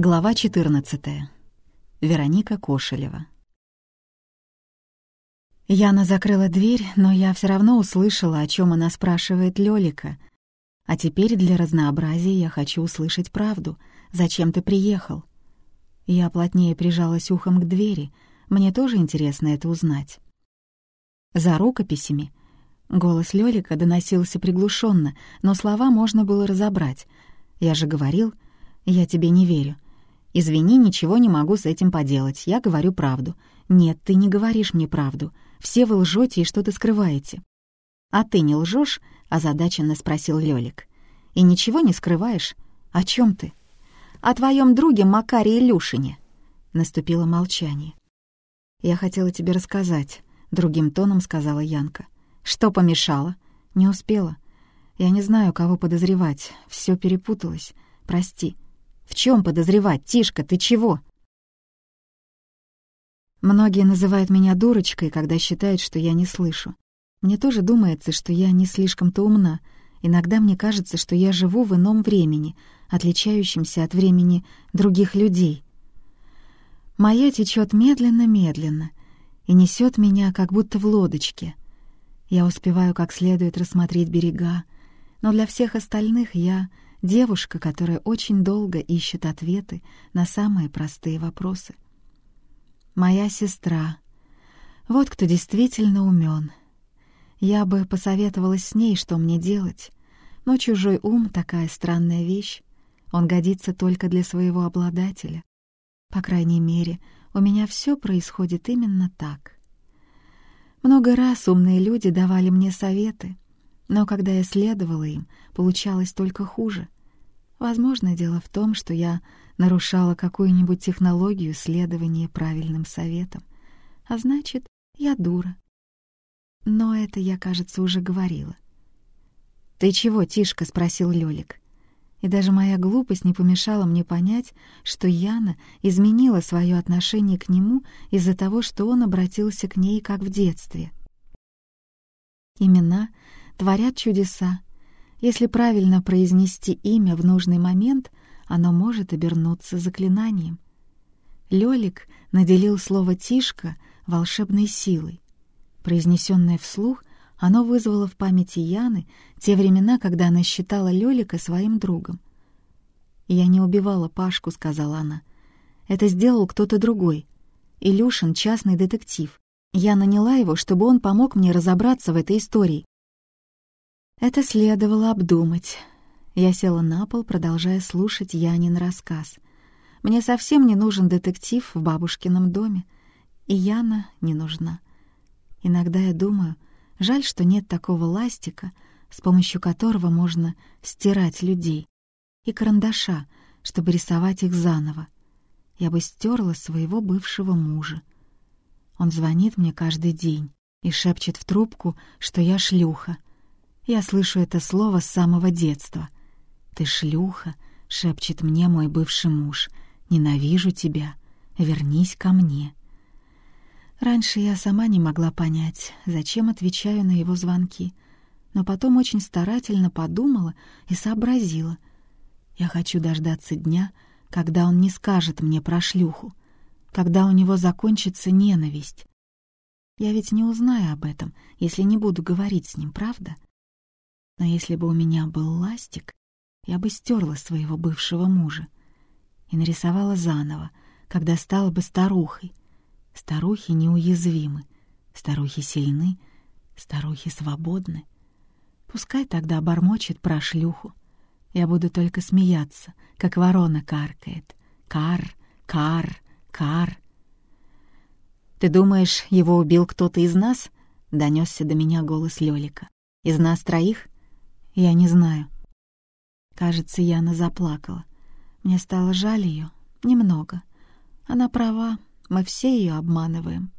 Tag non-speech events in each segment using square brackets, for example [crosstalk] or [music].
Глава 14. Вероника Кошелева. Яна закрыла дверь, но я все равно услышала, о чем она спрашивает Лёлика. А теперь для разнообразия я хочу услышать правду. Зачем ты приехал? Я плотнее прижалась ухом к двери. Мне тоже интересно это узнать. За рукописями. Голос Лёлика доносился приглушенно, но слова можно было разобрать. Я же говорил, я тебе не верю. «Извини, ничего не могу с этим поделать. Я говорю правду». «Нет, ты не говоришь мне правду. Все вы лжете и что-то скрываете». «А ты не лжешь? озадаченно спросил Лёлик. «И ничего не скрываешь? О чем ты?» «О твоем друге Макаре Илюшине». Наступило молчание. «Я хотела тебе рассказать», — другим тоном сказала Янка. «Что помешало?» «Не успела. Я не знаю, кого подозревать. Все перепуталось. Прости». В чем подозревать? Тишка, ты чего?» Многие называют меня дурочкой, когда считают, что я не слышу. Мне тоже думается, что я не слишком-то умна. Иногда мне кажется, что я живу в ином времени, отличающемся от времени других людей. Моя течет медленно-медленно и несет меня, как будто в лодочке. Я успеваю как следует рассмотреть берега, но для всех остальных я Девушка, которая очень долго ищет ответы на самые простые вопросы. Моя сестра. Вот кто действительно умен. Я бы посоветовалась с ней, что мне делать. Но чужой ум — такая странная вещь. Он годится только для своего обладателя. По крайней мере, у меня все происходит именно так. Много раз умные люди давали мне советы — но когда я следовала им, получалось только хуже. Возможно, дело в том, что я нарушала какую-нибудь технологию следования правильным советам. А значит, я дура. Но это я, кажется, уже говорила. «Ты чего, Тишка?» — спросил Лёлик. И даже моя глупость не помешала мне понять, что Яна изменила свое отношение к нему из-за того, что он обратился к ней, как в детстве. Имена творят чудеса. Если правильно произнести имя в нужный момент, оно может обернуться заклинанием. Лёлик наделил слово «тишка» волшебной силой. Произнесенное вслух, оно вызвало в памяти Яны те времена, когда она считала Лёлика своим другом. «Я не убивала Пашку», — сказала она. «Это сделал кто-то другой. Илюшин — частный детектив. Я наняла его, чтобы он помог мне разобраться в этой истории. Это следовало обдумать. Я села на пол, продолжая слушать Янин рассказ. Мне совсем не нужен детектив в бабушкином доме, и Яна не нужна. Иногда я думаю, жаль, что нет такого ластика, с помощью которого можно стирать людей, и карандаша, чтобы рисовать их заново. Я бы стерла своего бывшего мужа. Он звонит мне каждый день и шепчет в трубку, что я шлюха — я слышу это слово с самого детства. «Ты шлюха», — шепчет мне мой бывший муж. «Ненавижу тебя. Вернись ко мне». Раньше я сама не могла понять, зачем отвечаю на его звонки, но потом очень старательно подумала и сообразила. Я хочу дождаться дня, когда он не скажет мне про шлюху, когда у него закончится ненависть. Я ведь не узнаю об этом, если не буду говорить с ним, правда? Но если бы у меня был ластик, я бы стерла своего бывшего мужа и нарисовала заново, когда стала бы старухой. Старухи неуязвимы, старухи сильны, старухи свободны. Пускай тогда бормочет про шлюху. Я буду только смеяться, как ворона каркает. Кар, кар, кар. «Ты думаешь, его убил кто-то из нас?» — донесся до меня голос Лёлика. «Из нас троих?» Я не знаю. Кажется, Яна заплакала. Мне стало жаль ее. Немного. Она права, мы все ее обманываем.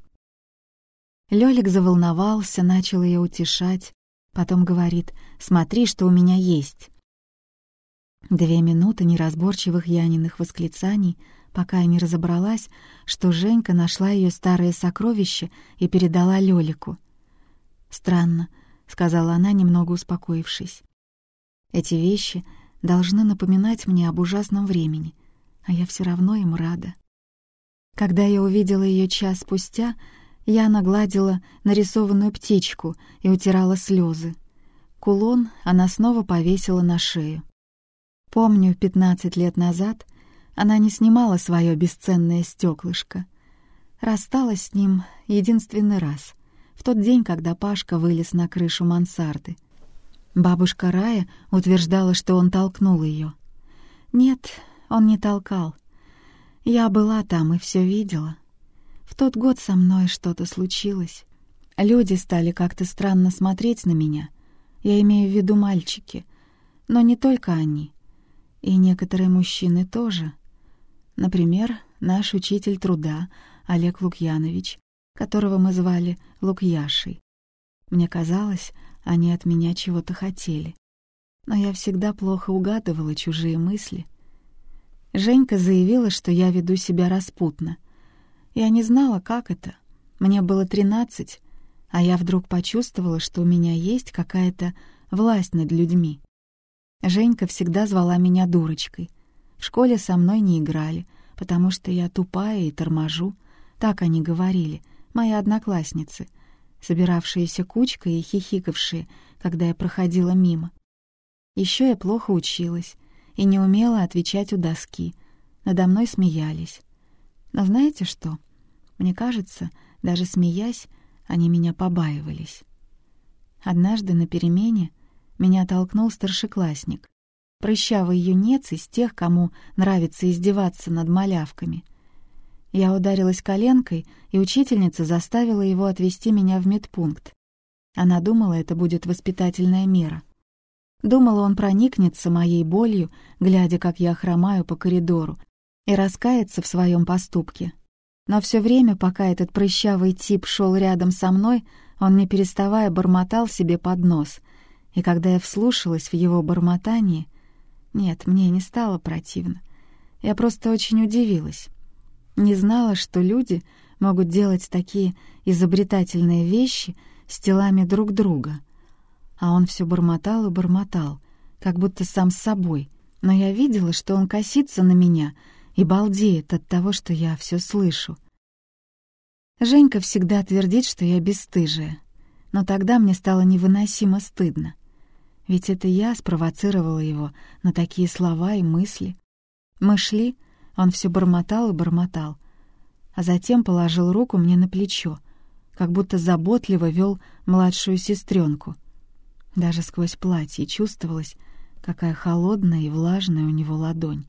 Лёлик заволновался, начал ее утешать. Потом говорит, смотри, что у меня есть. Две минуты неразборчивых Яниных восклицаний, пока я не разобралась, что Женька нашла ее старое сокровище и передала Лёлику. «Странно», — сказала она, немного успокоившись. Эти вещи должны напоминать мне об ужасном времени, а я все равно им рада. Когда я увидела ее час спустя, я нагладила нарисованную птичку и утирала слезы. Кулон она снова повесила на шею. Помню, пятнадцать лет назад она не снимала свое бесценное стеклышко. Рассталась с ним единственный раз, в тот день, когда Пашка вылез на крышу мансарды. Бабушка Рая утверждала, что он толкнул ее. Нет, он не толкал. Я была там и все видела. В тот год со мной что-то случилось. Люди стали как-то странно смотреть на меня. Я имею в виду мальчики. Но не только они. И некоторые мужчины тоже. Например, наш учитель труда Олег Лукьянович, которого мы звали Лукьяшей. Мне казалось, они от меня чего-то хотели. Но я всегда плохо угадывала чужие мысли. Женька заявила, что я веду себя распутно. Я не знала, как это. Мне было тринадцать, а я вдруг почувствовала, что у меня есть какая-то власть над людьми. Женька всегда звала меня дурочкой. В школе со мной не играли, потому что я тупая и торможу. Так они говорили, мои одноклассницы, собиравшиеся кучкой и хихикавшие, когда я проходила мимо. Еще я плохо училась и не умела отвечать у доски. Надо мной смеялись. Но знаете что? Мне кажется, даже смеясь, они меня побаивались. Однажды на перемене меня толкнул старшеклассник прыщавый юнец из тех, кому нравится издеваться над малявками. Я ударилась коленкой, и учительница заставила его отвезти меня в медпункт. Она думала, это будет воспитательная мера. Думала, он проникнется моей болью, глядя, как я хромаю по коридору, и раскается в своем поступке. Но все время, пока этот прыщавый тип шел рядом со мной, он, не переставая, бормотал себе под нос. И когда я вслушалась в его бормотание — нет, мне не стало противно. Я просто очень удивилась. Не знала, что люди могут делать такие изобретательные вещи с телами друг друга. А он все бормотал и бормотал, как будто сам с собой. Но я видела, что он косится на меня и балдеет от того, что я все слышу. Женька всегда твердит, что я бесстыжая. Но тогда мне стало невыносимо стыдно. Ведь это я спровоцировала его на такие слова и мысли. Мы шли, он все бормотал и бормотал, а затем положил руку мне на плечо, как будто заботливо вел младшую сестренку. Даже сквозь платье чувствовалось, какая холодная и влажная у него ладонь,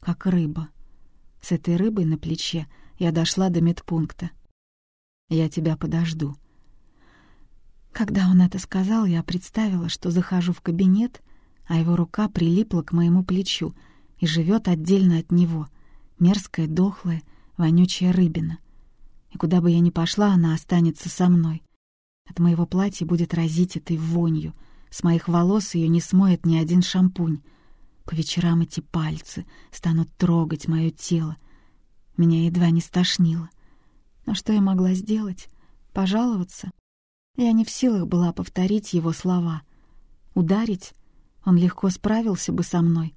как рыба. С этой рыбой на плече я дошла до медпункта. «Я тебя подожду», когда он это сказал, я представила, что захожу в кабинет, а его рука прилипла к моему плечу и живет отдельно от него, мерзкая, дохлая, вонючая рыбина. И куда бы я ни пошла, она останется со мной. От моего платья будет разить этой вонью, с моих волос ее не смоет ни один шампунь. По вечерам эти пальцы станут трогать мое тело. Меня едва не стошнило. Но что я могла сделать? Пожаловаться? Я не в силах была повторить его слова. Ударить? Он легко справился бы со мной.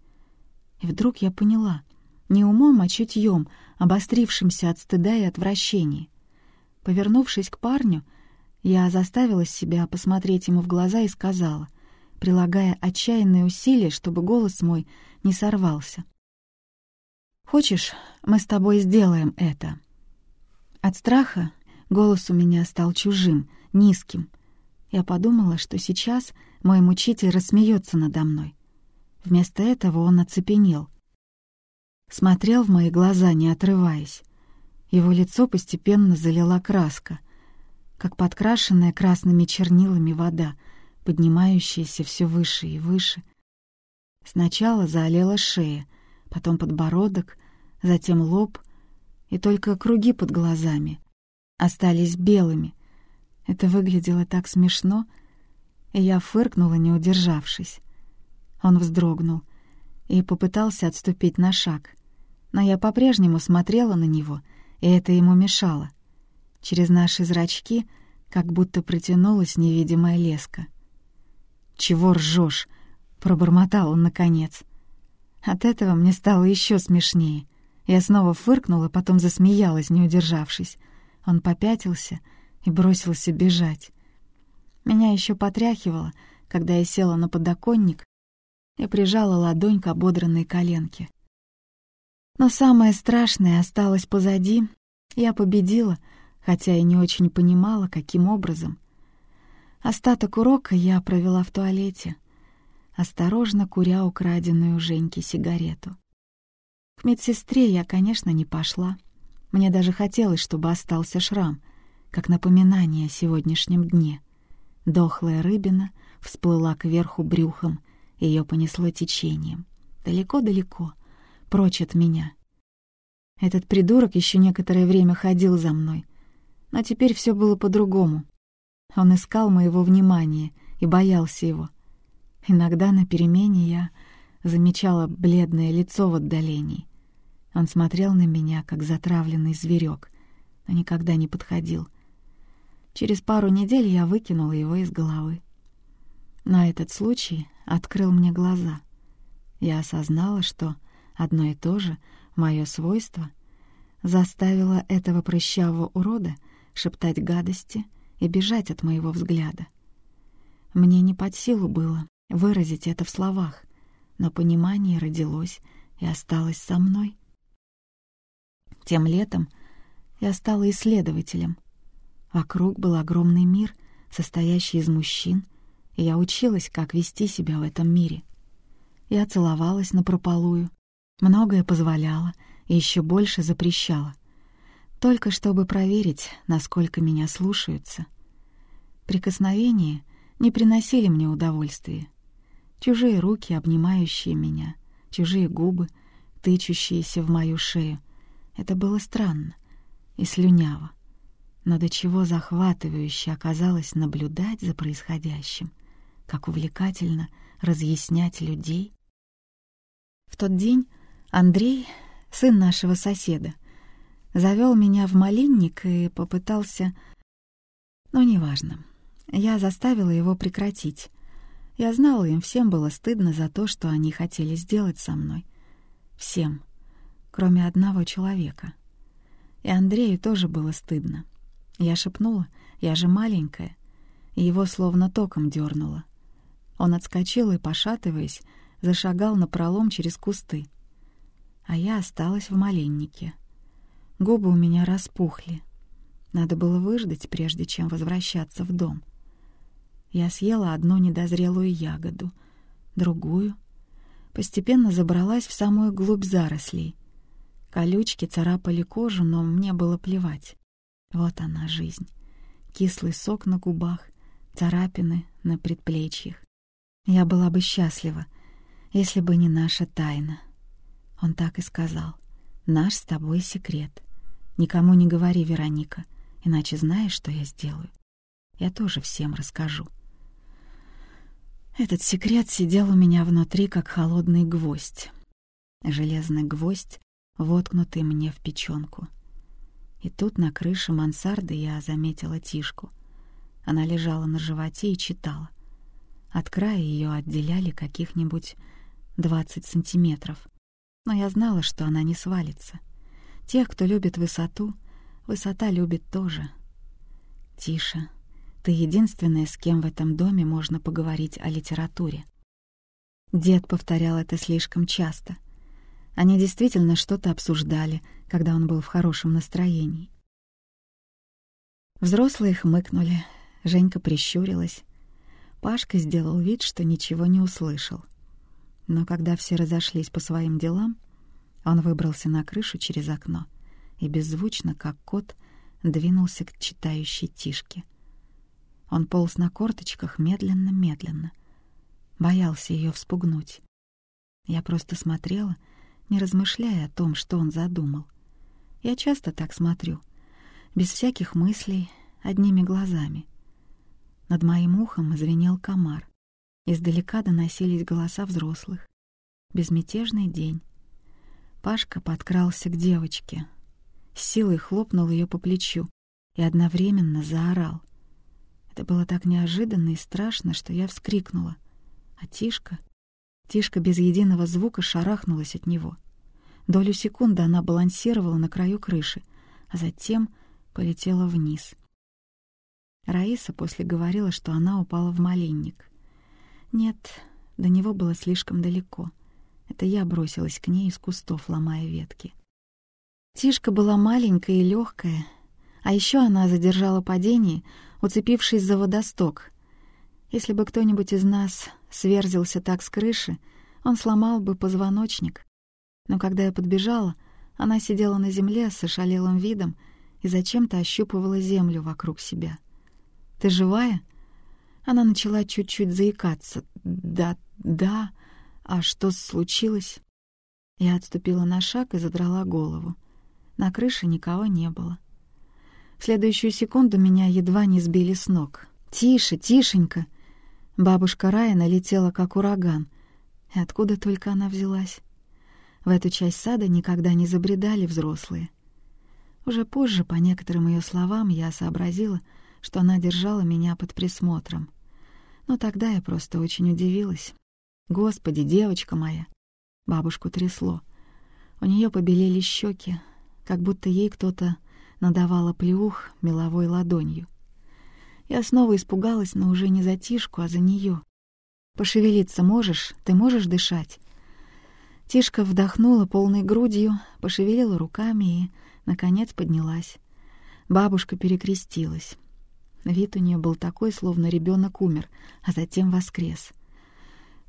И вдруг я поняла, не умом, а чутьем, обострившимся от стыда и отвращения. Повернувшись к парню, я заставила себя посмотреть ему в глаза и сказала, прилагая отчаянные усилия, чтобы голос мой не сорвался. «Хочешь, мы с тобой сделаем это?» От страха голос у меня стал чужим — низким. Я подумала, что сейчас мой мучитель рассмеется надо мной. Вместо этого он оцепенел. Смотрел в мои глаза, не отрываясь. Его лицо постепенно залила краска, как подкрашенная красными чернилами вода, поднимающаяся все выше и выше. Сначала залила шея, потом подбородок, затем лоб, и только круги под глазами остались белыми — это выглядело так смешно, и я фыркнула, не удержавшись. Он вздрогнул и попытался отступить на шаг, но я по-прежнему смотрела на него, и это ему мешало. Через наши зрачки как будто протянулась невидимая леска. «Чего ржешь?» — пробормотал он наконец. От этого мне стало еще смешнее. Я снова фыркнула, потом засмеялась, не удержавшись. Он попятился и бросился бежать. Меня еще потряхивало, когда я села на подоконник и прижала ладонь к ободранной коленке. Но самое страшное осталось позади. Я победила, хотя и не очень понимала, каким образом. Остаток урока я провела в туалете, осторожно куря украденную у Женьки сигарету. К медсестре я, конечно, не пошла. Мне даже хотелось, чтобы остался шрам, как напоминание о сегодняшнем дне. Дохлая рыбина всплыла кверху брюхом, ее понесло течением. Далеко-далеко, прочь от меня. Этот придурок еще некоторое время ходил за мной, но теперь все было по-другому. Он искал моего внимания и боялся его. Иногда на перемене я замечала бледное лицо в отдалении. Он смотрел на меня, как затравленный зверек, но никогда не подходил. Через пару недель я выкинула его из головы. На этот случай открыл мне глаза. Я осознала, что одно и то же, мое свойство, заставило этого прыщавого урода шептать гадости и бежать от моего взгляда. Мне не под силу было выразить это в словах, но понимание родилось и осталось со мной. Тем летом я стала исследователем. Вокруг был огромный мир, состоящий из мужчин, и я училась, как вести себя в этом мире. Я целовалась напропалую, многое позволяла и еще больше запрещала, только чтобы проверить, насколько меня слушаются. Прикосновения не приносили мне удовольствия. Чужие руки, обнимающие меня, чужие губы, тычущиеся в мою шею — это было странно и слюняво, но до чего захватывающе оказалось наблюдать за происходящим, как увлекательно разъяснять людей. В тот день Андрей, сын нашего соседа, завел меня в малинник и попытался... Но неважно. Я заставила его прекратить. Я знала, им всем было стыдно за то, что они хотели сделать со мной. Всем кроме одного человека. И Андрею тоже было стыдно. Я шепнула, я же маленькая, и его словно током дернуло. Он отскочил и, пошатываясь, зашагал на пролом через кусты. А я осталась в маленнике. Губы у меня распухли. Надо было выждать, прежде чем возвращаться в дом. Я съела одну недозрелую ягоду, другую. Постепенно забралась в самую глубь зарослей — Колючки царапали кожу, но мне было плевать. Вот она, жизнь. Кислый сок на губах, царапины на предплечьях. Я была бы счастлива, если бы не наша тайна. Он так и сказал. Наш с тобой секрет. Никому не говори, Вероника, иначе знаешь, что я сделаю. Я тоже всем расскажу. Этот секрет сидел у меня внутри, как холодный гвоздь. Железный гвоздь воткнутый мне в печенку. И тут на крыше мансарды я заметила Тишку. Она лежала на животе и читала. От края ее отделяли каких-нибудь двадцать сантиметров. Но я знала, что она не свалится. Тех, кто любит высоту, высота любит тоже. Тише. Ты единственная, с кем в этом доме можно поговорить о литературе. Дед повторял это слишком часто. Они действительно что-то обсуждали, когда он был в хорошем настроении. Взрослые хмыкнули, Женька прищурилась. Пашка сделал вид, что ничего не услышал. Но когда все разошлись по своим делам, он выбрался на крышу через окно и беззвучно, как кот, двинулся к читающей Тишке. Он полз на корточках медленно-медленно. Боялся ее вспугнуть. Я просто смотрела — не размышляя о том, что он задумал. Я часто так смотрю, без всяких мыслей, одними глазами. Над моим ухом звенел комар. Издалека доносились голоса взрослых. Безмятежный день. Пашка подкрался к девочке. С силой хлопнул ее по плечу и одновременно заорал. Это было так неожиданно и страшно, что я вскрикнула. А Тишка Тишка без единого звука шарахнулась от него. Долю секунды она балансировала на краю крыши, а затем полетела вниз. Раиса после говорила, что она упала в малинник. Нет, до него было слишком далеко. Это я бросилась к ней из кустов, ломая ветки. Тишка была маленькая и легкая, а еще она задержала падение, уцепившись за водосток. Если бы кто-нибудь из нас сверзился так с крыши, он сломал бы позвоночник. Но когда я подбежала, она сидела на земле с ошалелым видом и зачем-то ощупывала землю вокруг себя. «Ты живая?» Она начала чуть-чуть заикаться. «Да, да. А что случилось?» Я отступила на шаг и задрала голову. На крыше никого не было. В следующую секунду меня едва не сбили с ног. «Тише, тишенько!» Бабушка Рая налетела, как ураган. И откуда только она взялась? В эту часть сада никогда не забредали взрослые. Уже позже, по некоторым ее словам, я сообразила, что она держала меня под присмотром. Но тогда я просто очень удивилась. «Господи, девочка моя!» Бабушку трясло. У нее побелели щеки, как будто ей кто-то надавал плюх меловой ладонью. Я снова испугалась, но уже не за Тишку, а за нее. «Пошевелиться можешь? Ты можешь дышать?» Тишка вдохнула полной грудью, пошевелила руками и, наконец, поднялась. Бабушка перекрестилась. Вид у нее был такой, словно ребенок умер, а затем воскрес.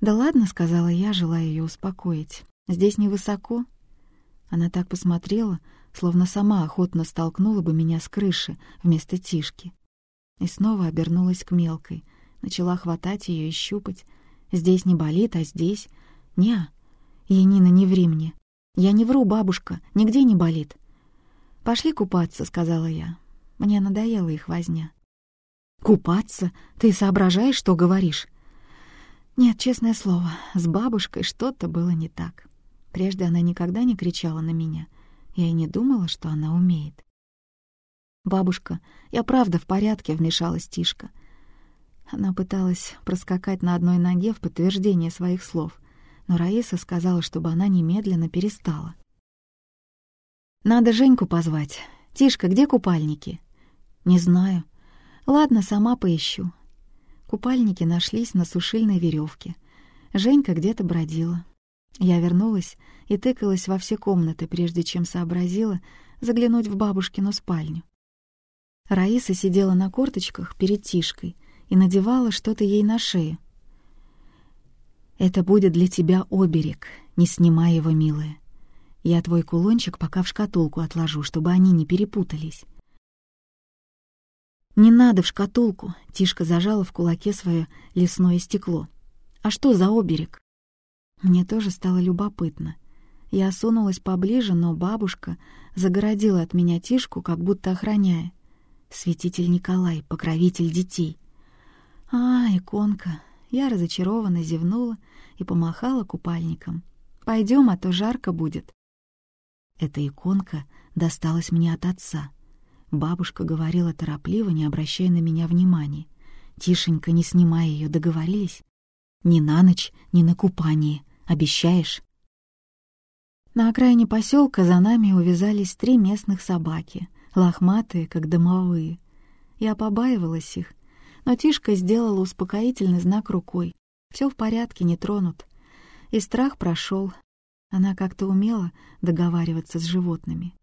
«Да ладно», — сказала я, желая ее успокоить. «Здесь невысоко». Она так посмотрела, словно сама охотно столкнула бы меня с крыши вместо Тишки. И снова обернулась к мелкой, начала хватать ее и щупать. «Здесь не болит, а здесь...» «Не, Янина, не ври мне. Я не вру, бабушка, нигде не болит». «Пошли купаться», — сказала я. Мне надоела их возня. «Купаться? Ты соображаешь, что говоришь?» Нет, честное слово, с бабушкой что-то было не так. Прежде она никогда не кричала на меня. Я и не думала, что она умеет. «Бабушка, я правда в порядке», — вмешалась Тишка. Она пыталась проскакать на одной ноге в подтверждение своих слов, но Раиса сказала, чтобы она немедленно перестала. «Надо Женьку позвать. Тишка, где купальники?» «Не знаю. Ладно, сама поищу». Купальники нашлись на сушильной веревке. Женька где-то бродила. Я вернулась и тыкалась во все комнаты, прежде чем сообразила заглянуть в бабушкину спальню. Раиса сидела на корточках перед Тишкой и надевала что-то ей на шею. «Это будет для тебя оберег, не снимай его, милая. Я твой кулончик пока в шкатулку отложу, чтобы они не перепутались». «Не надо в шкатулку», — Тишка зажала в кулаке свое лесное стекло. «А что за оберег?» Мне тоже стало любопытно. Я осунулась поближе, но бабушка загородила от меня Тишку, как будто охраняя. Святитель Николай, покровитель детей. А, иконка. Я разочарованно зевнула и помахала купальником. Пойдем, а то жарко будет. Эта иконка досталась мне от отца. Бабушка говорила торопливо, не обращая на меня внимания. «Тишенько, не снимай ее, договорились? Ни на ночь, ни на купание. Обещаешь?» На окраине поселка за нами увязались три местных собаки, лохматые, как домовые. Я побаивалась их, но Тишка сделала успокоительный знак рукой. Все в порядке, не тронут. И страх прошел. Она как-то умела договариваться с животными.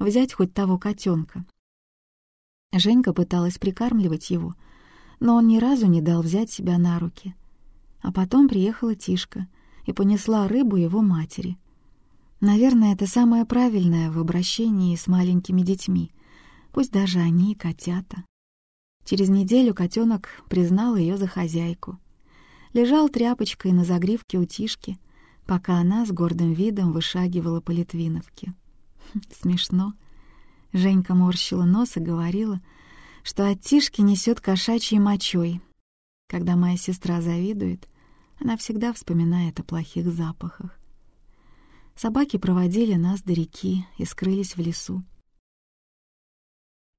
Взять хоть того котенка. Женька пыталась прикармливать его, но он ни разу не дал взять себя на руки. А потом приехала Тишка — и понесла рыбу его матери. Наверное, это самое правильное в обращении с маленькими детьми, пусть даже они котята. Через неделю котенок признал ее за хозяйку. Лежал тряпочкой на загривке у Тишки, пока она с гордым видом вышагивала по Литвиновке. [laughs] Смешно. Женька морщила нос и говорила, что от Тишки несет кошачьей мочой. Когда моя сестра завидует, она всегда вспоминает о плохих запахах. Собаки проводили нас до реки и скрылись в лесу.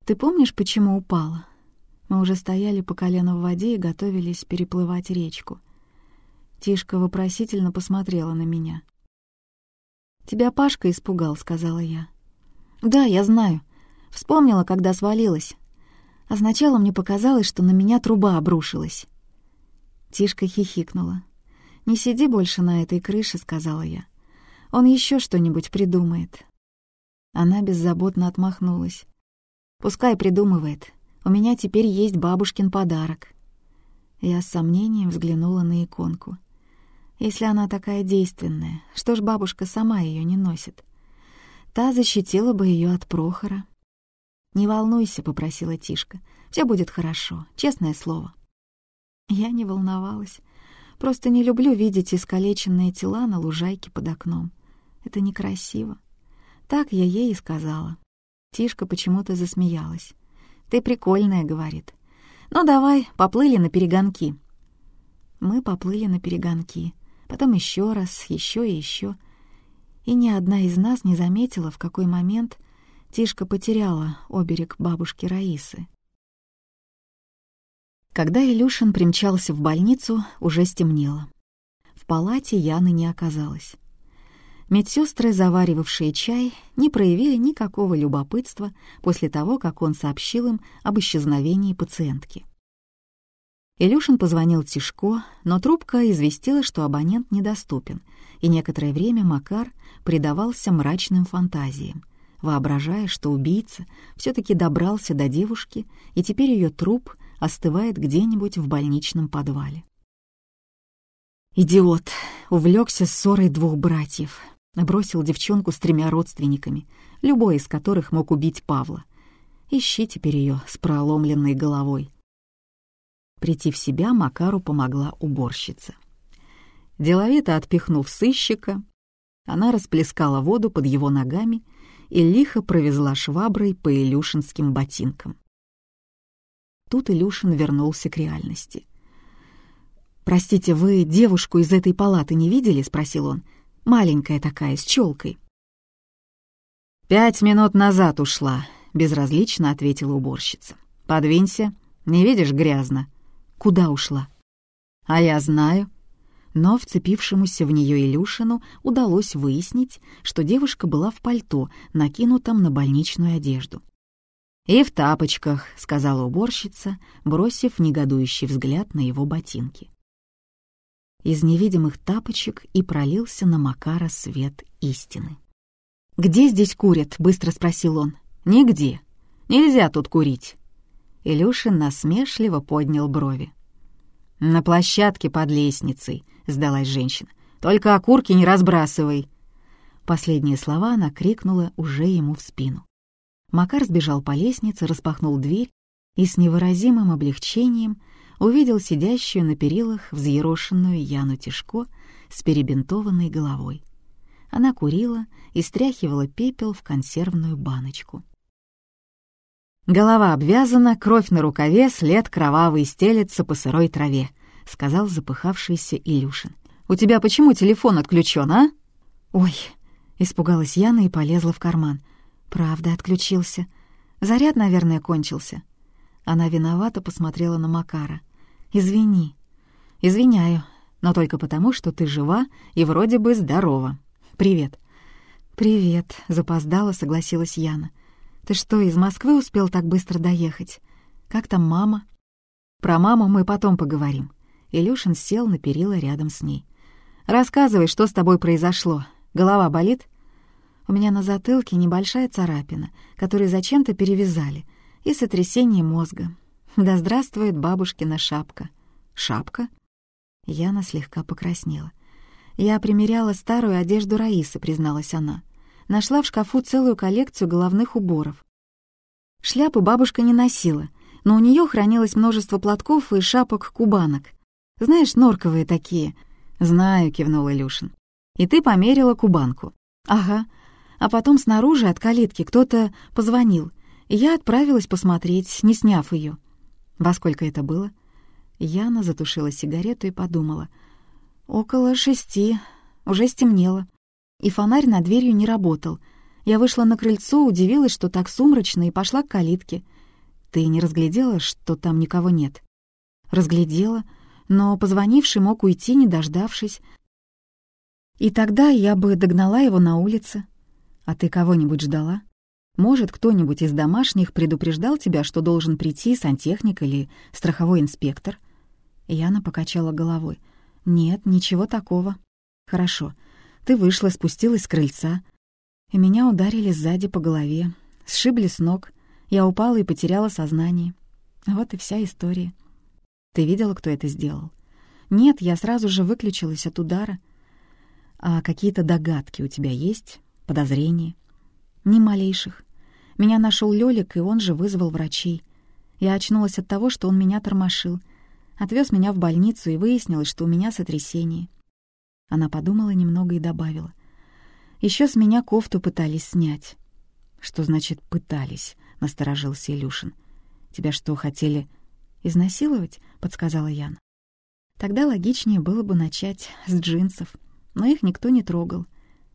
«Ты помнишь, почему упала?» Мы уже стояли по колено в воде и готовились переплывать речку. Тишка вопросительно посмотрела на меня. «Тебя Пашка испугал», — сказала я. «Да, я знаю. Вспомнила, когда свалилась. А сначала мне показалось, что на меня труба обрушилась». Тишка хихикнула. «Не сиди больше на этой крыше», — сказала я. «Он еще что-нибудь придумает». Она беззаботно отмахнулась. «Пускай придумывает. У меня теперь есть бабушкин подарок». Я с сомнением взглянула на иконку. Если она такая действенная, что ж бабушка сама ее не носит? Та защитила бы ее от Прохора. «Не волнуйся», — попросила Тишка. «Все будет хорошо, честное слово». Я не волновалась. Просто не люблю видеть искалеченные тела на лужайке под окном. Это некрасиво. Так я ей и сказала. Тишка почему-то засмеялась. «Ты прикольная», — говорит. «Ну давай, поплыли на перегонки». Мы поплыли на перегонки, потом еще раз, еще и еще. И ни одна из нас не заметила, в какой момент Тишка потеряла оберег бабушки Раисы. Когда Илюшин примчался в больницу, уже стемнело. В палате Яны не оказалось. Медсестры, заваривавшие чай, не проявили никакого любопытства после того, как он сообщил им об исчезновении пациентки. Илюшин позвонил Тишко, но трубка известила, что абонент недоступен, и некоторое время Макар предавался мрачным фантазиям, воображая, что убийца все таки добрался до девушки, и теперь ее труп остывает где-нибудь в больничном подвале. Идиот! Увлекся ссорой двух братьев. Бросил девчонку с тремя родственниками, любой из которых мог убить Павла. Ищи теперь ее с проломленной головой. Прийти в себя Макару помогла уборщица. Деловито отпихнув сыщика, она расплескала воду под его ногами и лихо провезла шваброй по илюшинским ботинкам. Тут Илюшин вернулся к реальности. «Простите, вы девушку из этой палаты не видели?» — спросил он. «Маленькая такая, с челкой». «Пять минут назад ушла», — безразлично ответила уборщица. «Подвинься. Не видишь, грязно». «Куда ушла?» «А я знаю». Но вцепившемуся в нее Илюшину удалось выяснить, что девушка была в пальто, накинутом на больничную одежду. «И в тапочках», — сказала уборщица, бросив негодующий взгляд на его ботинки. Из невидимых тапочек и пролился на Макара свет истины. «Где здесь курят?» — быстро спросил он. «Нигде. Нельзя тут курить». Илюшин насмешливо поднял брови. «На площадке под лестницей», — сдалась женщина. «Только окурки не разбрасывай». Последние слова она крикнула уже ему в спину. Макар сбежал по лестнице, распахнул дверь и с невыразимым облегчением увидел сидящую на перилах взъерошенную Яну Тишко с перебинтованной головой. Она курила и стряхивала пепел в консервную баночку. «Голова обвязана, кровь на рукаве, след кровавый стелется по сырой траве», — сказал запыхавшийся Илюшин. «У тебя почему телефон отключен, а?» «Ой», — испугалась Яна и полезла в карман. Правда, отключился. Заряд, наверное, кончился. Она виновато посмотрела на Макара. «Извини». «Извиняю, но только потому, что ты жива и вроде бы здорова. Привет». «Привет», — запоздала, согласилась Яна. «Ты что, из Москвы успел так быстро доехать? Как там мама?» «Про маму мы потом поговорим». Илюшин сел на перила рядом с ней. «Рассказывай, что с тобой произошло. Голова болит?» У меня на затылке небольшая царапина, которую зачем-то перевязали, и сотрясение мозга. Да здравствует бабушкина шапка. Шапка? Яна слегка покраснела. Я примеряла старую одежду Раисы, призналась она. Нашла в шкафу целую коллекцию головных уборов. Шляпы бабушка не носила, но у нее хранилось множество платков и шапок-кубанок. Знаешь, норковые такие. «Знаю», — кивнул Илюшин. «И ты померила кубанку». «Ага, а потом снаружи от калитки кто-то позвонил, и я отправилась посмотреть, не сняв ее. Во сколько это было? Яна затушила сигарету и подумала. Около шести, уже стемнело. И фонарь над дверью не работал. Я вышла на крыльцо, удивилась, что так сумрачно, и пошла к калитке. Ты не разглядела, что там никого нет? Разглядела, но позвонивший мог уйти, не дождавшись. И тогда я бы догнала его на улице. А ты кого-нибудь ждала? Может, кто-нибудь из домашних предупреждал тебя, что должен прийти сантехник или страховой инспектор?» Яна покачала головой. «Нет, ничего такого». «Хорошо. Ты вышла, спустилась с крыльца, и меня ударили сзади по голове, сшибли с ног. Я упала и потеряла сознание. Вот и вся история. Ты видела, кто это сделал? Нет, я сразу же выключилась от удара. А какие-то догадки у тебя есть? Подозрения?» Ни малейших. Меня нашел Лёлик, и он же вызвал врачей. Я очнулась от того, что он меня тормошил. Отвез меня в больницу, и выяснилось, что у меня сотрясение. Она подумала немного и добавила. Еще с меня кофту пытались снять. «Что значит «пытались»?» — насторожился Илюшин. «Тебя что, хотели изнасиловать?» — подсказала Яна. Тогда логичнее было бы начать с джинсов, но их никто не трогал.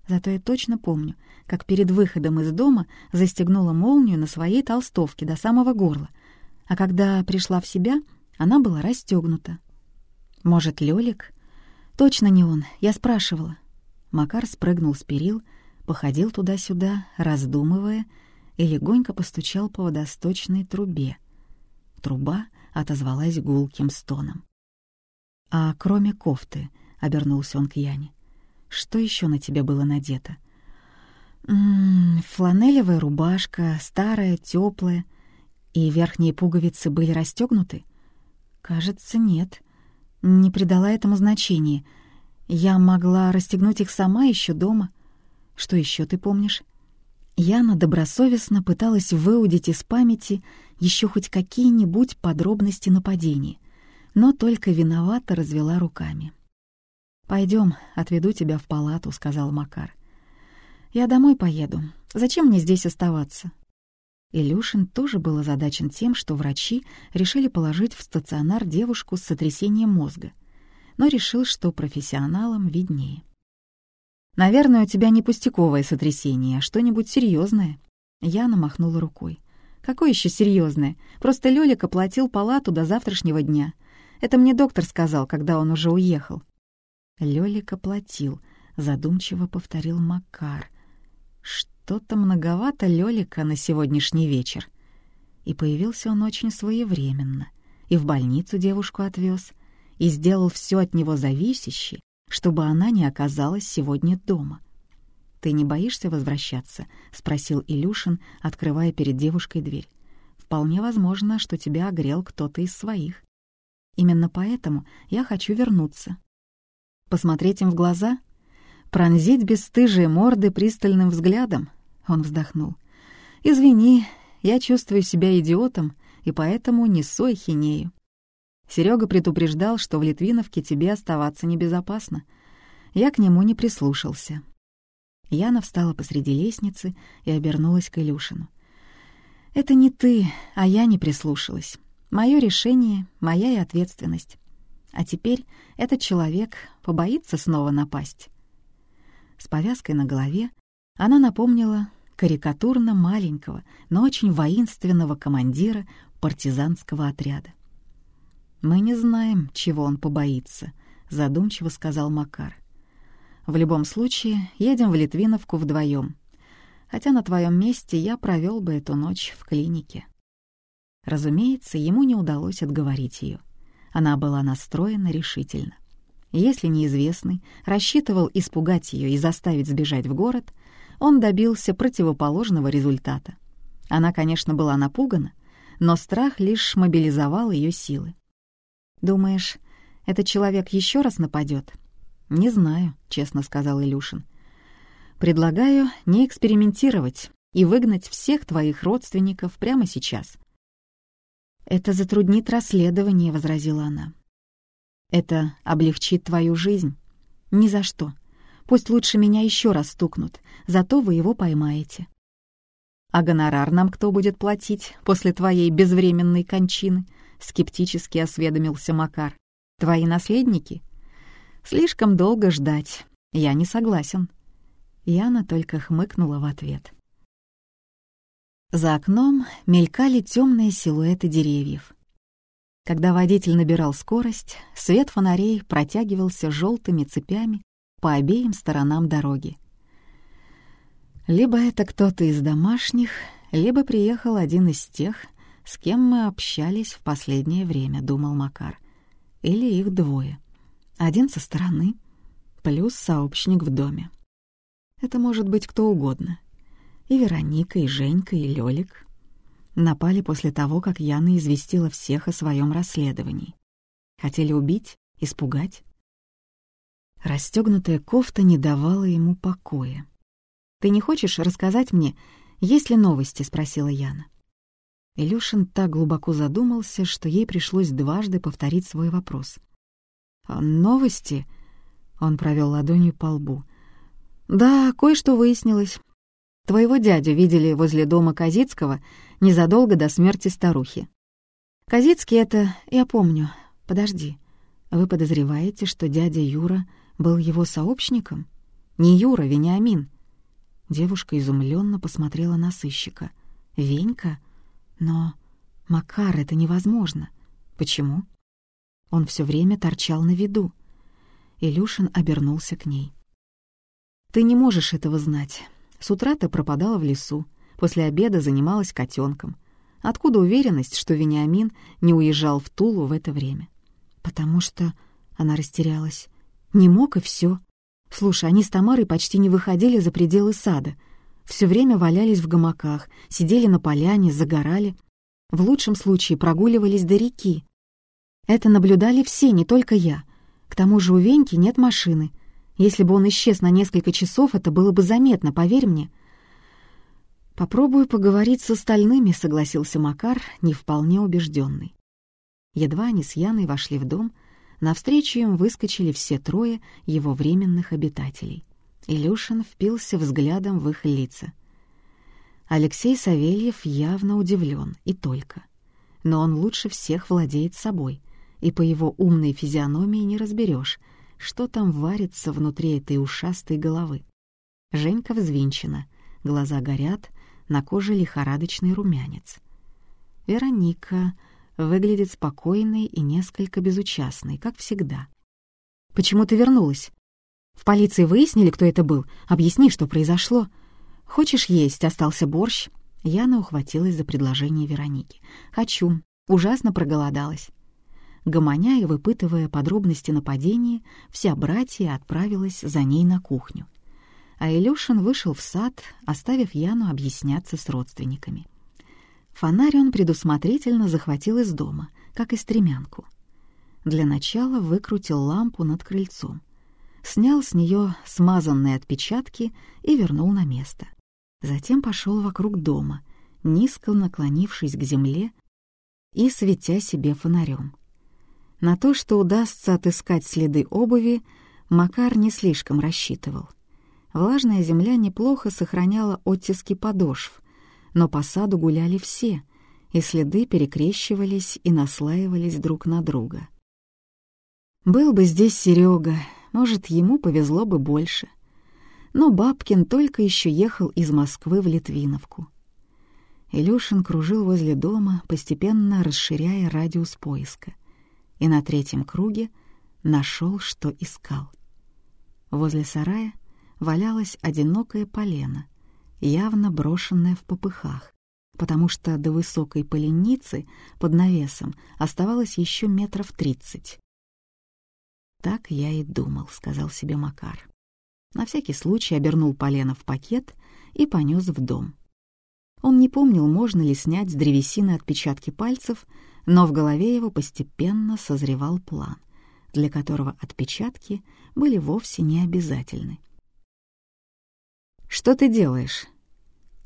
Зато я точно помню, как перед выходом из дома застегнула молнию на своей толстовке до самого горла, а когда пришла в себя, она была расстегнута. «Может, Лёлик?» «Точно не он, я спрашивала». Макар спрыгнул с перил, походил туда-сюда, раздумывая, и легонько постучал по водосточной трубе. Труба отозвалась гулким стоном. «А кроме кофты», — обернулся он к Яне, что еще на тебе было надето? М -м, фланелевая рубашка, старая, теплая, и верхние пуговицы были расстегнуты? Кажется, нет. Не придала этому значения. Я могла расстегнуть их сама еще дома. Что еще ты помнишь? Яна добросовестно пыталась выудить из памяти еще хоть какие-нибудь подробности нападения, но только виновато развела руками. Пойдем, отведу тебя в палату», — сказал Макар. «Я домой поеду. Зачем мне здесь оставаться?» Илюшин тоже был озадачен тем, что врачи решили положить в стационар девушку с сотрясением мозга, но решил, что профессионалам виднее. «Наверное, у тебя не пустяковое сотрясение, а что-нибудь серьезное. Яна махнула рукой. «Какое еще серьезное? Просто Лёлик оплатил палату до завтрашнего дня. Это мне доктор сказал, когда он уже уехал. Лёлик оплатил, задумчиво повторил Макар. Что-то многовато Лёлика на сегодняшний вечер. И появился он очень своевременно. И в больницу девушку отвез, и сделал все от него зависящее, чтобы она не оказалась сегодня дома. «Ты не боишься возвращаться?» — спросил Илюшин, открывая перед девушкой дверь. «Вполне возможно, что тебя огрел кто-то из своих. Именно поэтому я хочу вернуться, Посмотреть им в глаза? Пронзить бесстыжие морды пристальным взглядом? Он вздохнул. «Извини, я чувствую себя идиотом, и поэтому несу ахинею. Серега предупреждал, что в Литвиновке тебе оставаться небезопасно. Я к нему не прислушался». Яна встала посреди лестницы и обернулась к Илюшину. «Это не ты, а я не прислушалась. Мое решение, моя и ответственность. А теперь этот человек побоится снова напасть. С повязкой на голове она напомнила карикатурно маленького, но очень воинственного командира партизанского отряда. «Мы не знаем, чего он побоится», — задумчиво сказал Макар. «В любом случае, едем в Литвиновку вдвоем. Хотя на твоем месте я провел бы эту ночь в клинике». Разумеется, ему не удалось отговорить ее. Она была настроена решительно. Если неизвестный рассчитывал испугать ее и заставить сбежать в город, он добился противоположного результата. Она, конечно, была напугана, но страх лишь мобилизовал ее силы. «Думаешь, этот человек еще раз нападет?» «Не знаю», — честно сказал Илюшин. «Предлагаю не экспериментировать и выгнать всех твоих родственников прямо сейчас. «Это затруднит расследование», — возразила она. «Это облегчит твою жизнь?» «Ни за что. Пусть лучше меня еще раз стукнут, зато вы его поймаете». «А гонорар нам кто будет платить после твоей безвременной кончины?» — скептически осведомился Макар. «Твои наследники?» «Слишком долго ждать. Я не согласен». Яна только хмыкнула в ответ. За окном мелькали темные силуэты деревьев. Когда водитель набирал скорость, свет фонарей протягивался желтыми цепями по обеим сторонам дороги. Либо это кто-то из домашних, либо приехал один из тех, с кем мы общались в последнее время, думал Макар. Или их двое. Один со стороны, плюс сообщник в доме. Это может быть кто угодно. И Вероника, и Женька, и Лёлик. Напали после того, как Яна известила всех о своем расследовании. Хотели убить, испугать. Расстегнутая кофта не давала ему покоя. «Ты не хочешь рассказать мне, есть ли новости?» — спросила Яна. Илюшин так глубоко задумался, что ей пришлось дважды повторить свой вопрос. «А «Новости?» — он провел ладонью по лбу. «Да, кое-что выяснилось. Твоего дядю видели возле дома Казицкого незадолго до смерти старухи. Казицкий это, я помню. Подожди, вы подозреваете, что дядя Юра был его сообщником? Не Юра, Вениамин. Девушка изумленно посмотрела на сыщика. «Венька? Но, Макар, это невозможно. Почему?» Он все время торчал на виду. Илюшин обернулся к ней. «Ты не можешь этого знать. С утра ты пропадала в лесу, после обеда занималась котенком. Откуда уверенность, что Вениамин не уезжал в Тулу в это время?» «Потому что...» — она растерялась. «Не мог, и все. Слушай, они с Тамарой почти не выходили за пределы сада. Все время валялись в гамаках, сидели на поляне, загорали. В лучшем случае прогуливались до реки. Это наблюдали все, не только я. К тому же у Веньки нет машины. Если бы он исчез на несколько часов, это было бы заметно, поверь мне. «Попробую поговорить с остальными», — согласился Макар, не вполне убежденный. Едва они с Яной вошли в дом — Навстречу им выскочили все трое его временных обитателей. Илюшин впился взглядом в их лица. Алексей Савельев явно удивлен, и только. Но он лучше всех владеет собой, и по его умной физиономии не разберешь, что там варится внутри этой ушастой головы. Женька взвинчена, глаза горят, на коже лихорадочный румянец. Вероника выглядит спокойной и несколько безучастной, как всегда. «Почему ты вернулась? В полиции выяснили, кто это был? Объясни, что произошло. Хочешь есть? Остался борщ?» Яна ухватилась за предложение Вероники. «Хочу. Ужасно проголодалась». Гомоня и выпытывая подробности нападения, вся братья отправилась за ней на кухню. А Илюшин вышел в сад, оставив Яну объясняться с родственниками. Фонарь он предусмотрительно захватил из дома, как и стремянку. Для начала выкрутил лампу над крыльцом, снял с нее смазанные отпечатки и вернул на место. Затем пошел вокруг дома, низко наклонившись к земле и светя себе фонарем. На то, что удастся отыскать следы обуви, Макар не слишком рассчитывал. Влажная земля неплохо сохраняла оттиски подошв, но по саду гуляли все, и следы перекрещивались и наслаивались друг на друга. Был бы здесь Серега, может, ему повезло бы больше. Но Бабкин только еще ехал из Москвы в Литвиновку. Илюшин кружил возле дома, постепенно расширяя радиус поиска, и на третьем круге нашел, что искал. Возле сарая валялась одинокая полена — явно брошенная в попыхах, потому что до высокой поленицы под навесом оставалось еще метров тридцать. «Так я и думал», — сказал себе Макар. На всякий случай обернул полено в пакет и понес в дом. Он не помнил, можно ли снять с древесины отпечатки пальцев, но в голове его постепенно созревал план, для которого отпечатки были вовсе не обязательны. «Что ты делаешь?»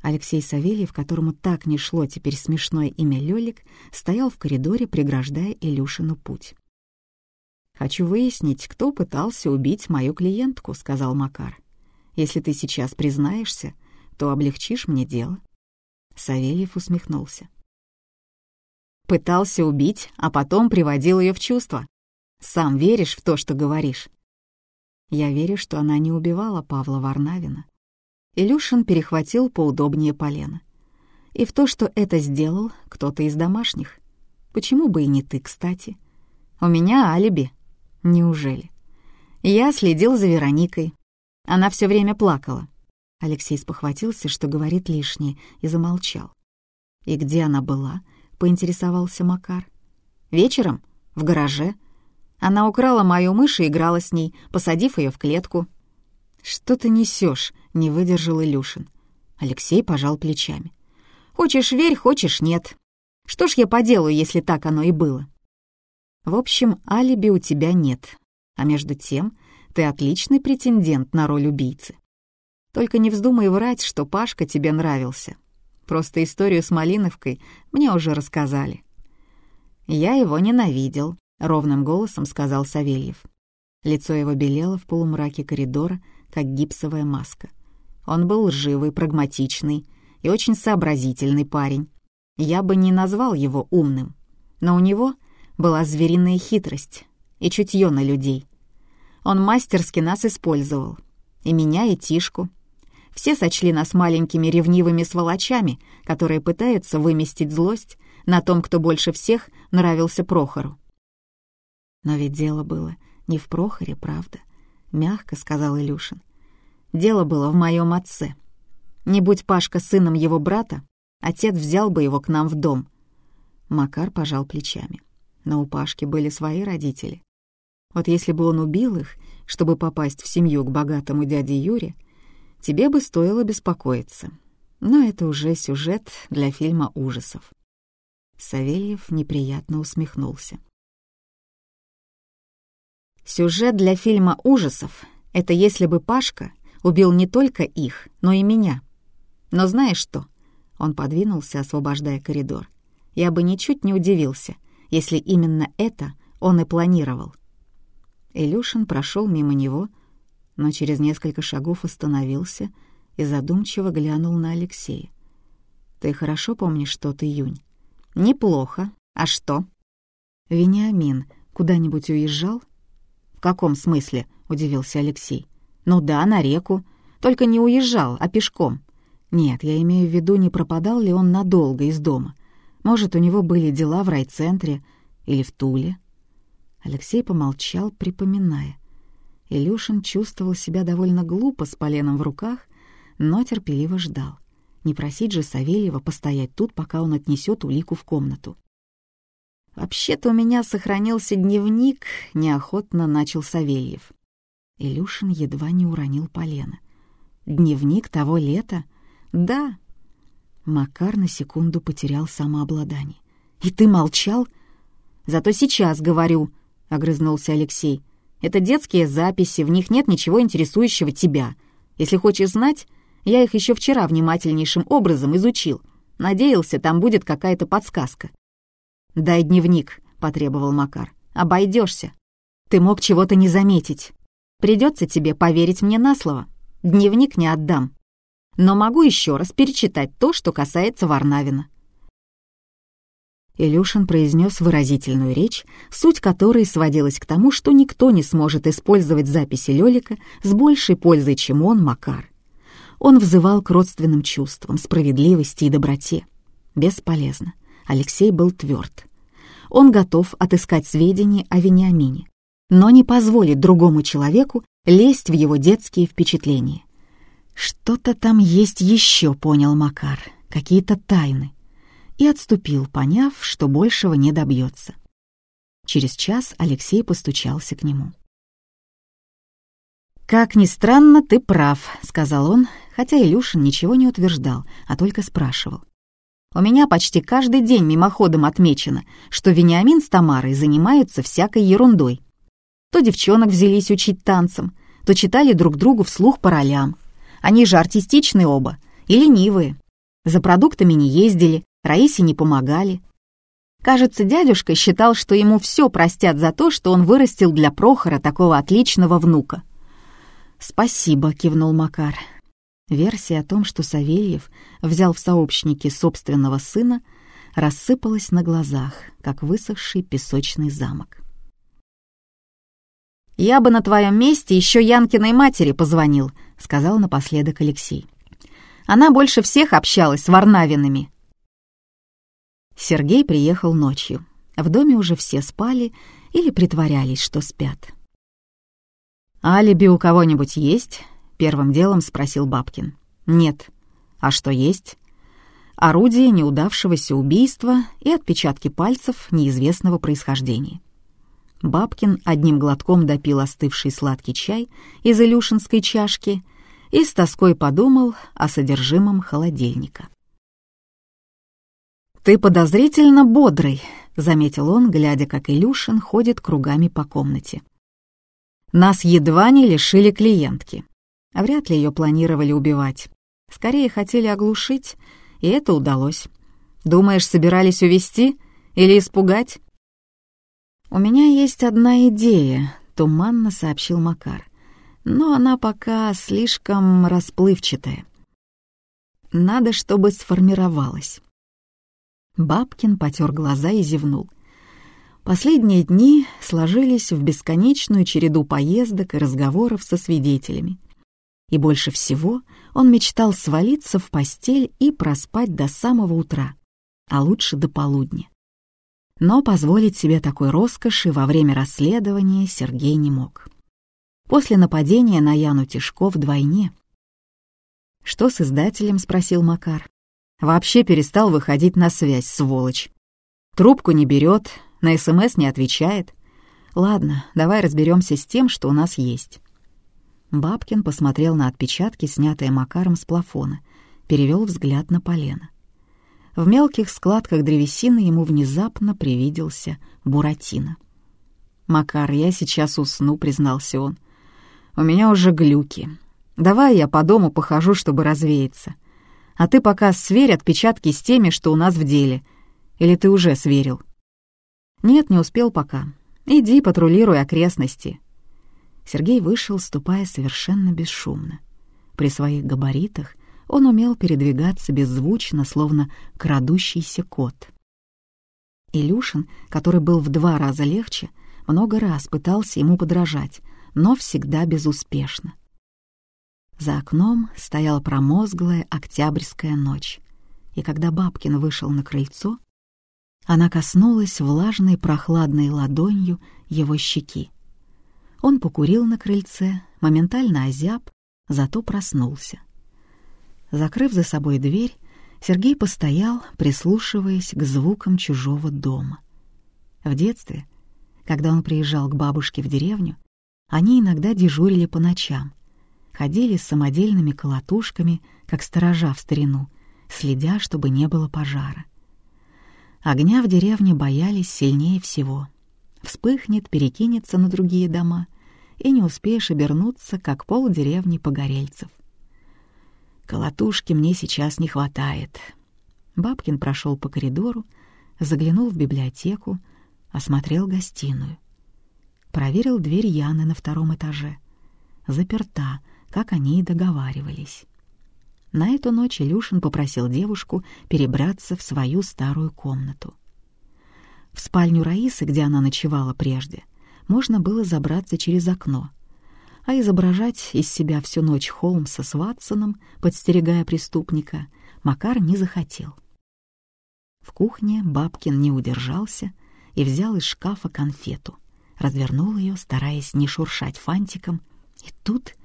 Алексей Савельев, которому так не шло теперь смешное имя Лёлик, стоял в коридоре, преграждая Илюшину путь. «Хочу выяснить, кто пытался убить мою клиентку», — сказал Макар. «Если ты сейчас признаешься, то облегчишь мне дело». Савельев усмехнулся. «Пытался убить, а потом приводил ее в чувство. Сам веришь в то, что говоришь?» «Я верю, что она не убивала Павла Варнавина. Илюшин перехватил поудобнее полено. И в то, что это сделал кто-то из домашних. Почему бы и не ты, кстати? У меня алиби. Неужели? Я следил за Вероникой. Она все время плакала. Алексей спохватился, что говорит лишнее, и замолчал. «И где она была?» — поинтересовался Макар. «Вечером? В гараже. Она украла мою мышь и играла с ней, посадив ее в клетку». «Что ты несешь?» — не выдержал Илюшин. Алексей пожал плечами. «Хочешь — верь, хочешь — нет. Что ж я поделаю, если так оно и было?» «В общем, алиби у тебя нет. А между тем, ты отличный претендент на роль убийцы. Только не вздумай врать, что Пашка тебе нравился. Просто историю с Малиновкой мне уже рассказали». «Я его ненавидел», — ровным голосом сказал Савельев. Лицо его белело в полумраке коридора, как гипсовая маска. Он был лживый, прагматичный и очень сообразительный парень. Я бы не назвал его умным, но у него была звериная хитрость и чутье на людей. Он мастерски нас использовал. И меня, и Тишку. Все сочли нас маленькими ревнивыми сволочами, которые пытаются выместить злость на том, кто больше всех нравился Прохору. Но ведь дело было не в Прохоре, правда? Мягко сказал Илюшин. Дело было в моем отце. Не будь Пашка сыном его брата, отец взял бы его к нам в дом. Макар пожал плечами. Но у Пашки были свои родители. Вот если бы он убил их, чтобы попасть в семью к богатому дяде Юре, тебе бы стоило беспокоиться. Но это уже сюжет для фильма ужасов. Савельев неприятно усмехнулся. Сюжет для фильма ужасов — это если бы Пашка убил не только их, но и меня. Но знаешь что? Он подвинулся, освобождая коридор. Я бы ничуть не удивился, если именно это он и планировал. Илюшин прошел мимо него, но через несколько шагов остановился и задумчиво глянул на Алексея. «Ты хорошо помнишь тот июнь?» «Неплохо. А что?» «Вениамин куда-нибудь уезжал?» «В каком смысле?» — удивился Алексей. «Ну да, на реку. Только не уезжал, а пешком. Нет, я имею в виду, не пропадал ли он надолго из дома. Может, у него были дела в райцентре или в Туле?» Алексей помолчал, припоминая. Илюшин чувствовал себя довольно глупо с поленом в руках, но терпеливо ждал. Не просить же Савельева постоять тут, пока он отнесет улику в комнату. «Вообще-то у меня сохранился дневник», — неохотно начал Савельев. Илюшин едва не уронил полено. «Дневник того лета?» «Да». Макар на секунду потерял самообладание. «И ты молчал?» «Зато сейчас говорю», — огрызнулся Алексей. «Это детские записи, в них нет ничего интересующего тебя. Если хочешь знать, я их еще вчера внимательнейшим образом изучил. Надеялся, там будет какая-то подсказка». «Дай дневник», — потребовал Макар. «Обойдешься. Ты мог чего-то не заметить. Придется тебе поверить мне на слово. Дневник не отдам. Но могу еще раз перечитать то, что касается Варнавина». Илюшин произнес выразительную речь, суть которой сводилась к тому, что никто не сможет использовать записи Лёлика с большей пользой, чем он, Макар. Он взывал к родственным чувствам, справедливости и доброте. Бесполезно. Алексей был тверд. Он готов отыскать сведения о Вениамине, но не позволит другому человеку лезть в его детские впечатления. «Что-то там есть еще», — понял Макар, — «какие-то тайны». И отступил, поняв, что большего не добьется. Через час Алексей постучался к нему. «Как ни странно, ты прав», — сказал он, хотя Илюшин ничего не утверждал, а только спрашивал. «У меня почти каждый день мимоходом отмечено, что Вениамин с Тамарой занимаются всякой ерундой. То девчонок взялись учить танцам, то читали друг другу вслух по ролям. Они же артистичные оба и ленивые. За продуктами не ездили, Раисе не помогали. Кажется, дядюшка считал, что ему все простят за то, что он вырастил для Прохора такого отличного внука. «Спасибо», — кивнул Макар. Версия о том, что Савельев взял в сообщники собственного сына, рассыпалась на глазах, как высохший песочный замок. «Я бы на твоем месте еще Янкиной матери позвонил», — сказал напоследок Алексей. «Она больше всех общалась с Варнавинами». Сергей приехал ночью. В доме уже все спали или притворялись, что спят. «Алиби у кого-нибудь есть?» — первым делом спросил Бабкин. «Нет». «А что есть?» «Орудие неудавшегося убийства и отпечатки пальцев неизвестного происхождения». Бабкин одним глотком допил остывший сладкий чай из илюшинской чашки и с тоской подумал о содержимом холодильника. «Ты подозрительно бодрый», — заметил он, глядя, как Илюшин ходит кругами по комнате. Нас едва не лишили клиентки. А вряд ли ее планировали убивать. Скорее хотели оглушить, и это удалось. Думаешь, собирались увести или испугать? «У меня есть одна идея», — туманно сообщил Макар. «Но она пока слишком расплывчатая. Надо, чтобы сформировалась». Бабкин потер глаза и зевнул — Последние дни сложились в бесконечную череду поездок и разговоров со свидетелями. И больше всего он мечтал свалиться в постель и проспать до самого утра, а лучше до полудня. Но позволить себе такой роскоши во время расследования Сергей не мог. После нападения на Яну Тишко вдвойне. «Что с издателем?» — спросил Макар. «Вообще перестал выходить на связь, сволочь. Трубку не берет, на СМС не отвечает. Ладно, давай разберемся с тем, что у нас есть. Бабкин посмотрел на отпечатки, снятые Макаром с плафона, перевел взгляд на полено. В мелких складках древесины ему внезапно привиделся Буратино. «Макар, я сейчас усну», — признался он. «У меня уже глюки. Давай я по дому похожу, чтобы развеяться. А ты пока сверь отпечатки с теми, что у нас в деле. Или ты уже сверил?» «Нет, не успел пока. Иди патрулируй окрестности». Сергей вышел, ступая совершенно бесшумно. При своих габаритах он умел передвигаться беззвучно, словно крадущийся кот. Илюшин, который был в два раза легче, много раз пытался ему подражать, но всегда безуспешно. За окном стояла промозглая октябрьская ночь, и когда Бабкин вышел на крыльцо, она коснулась влажной прохладной ладонью его щеки. Он покурил на крыльце, моментально озяб, зато проснулся. Закрыв за собой дверь, Сергей постоял, прислушиваясь к звукам чужого дома. В детстве, когда он приезжал к бабушке в деревню, они иногда дежурили по ночам, ходили с самодельными колотушками, как сторожа в старину, следя, чтобы не было пожара. Огня в деревне боялись сильнее всего. Вспыхнет, перекинется на другие дома, и не успеешь обернуться, как пол деревни погорельцев. Колотушки мне сейчас не хватает. Бабкин прошел по коридору, заглянул в библиотеку, осмотрел гостиную. Проверил дверь Яны на втором этаже. Заперта, как они и договаривались. На эту ночь Илюшин попросил девушку перебраться в свою старую комнату. В спальню Раисы, где она ночевала прежде, можно было забраться через окно, а изображать из себя всю ночь Холмса с Ватсоном, подстерегая преступника, Макар не захотел. В кухне Бабкин не удержался и взял из шкафа конфету, развернул ее, стараясь не шуршать фантиком, и тут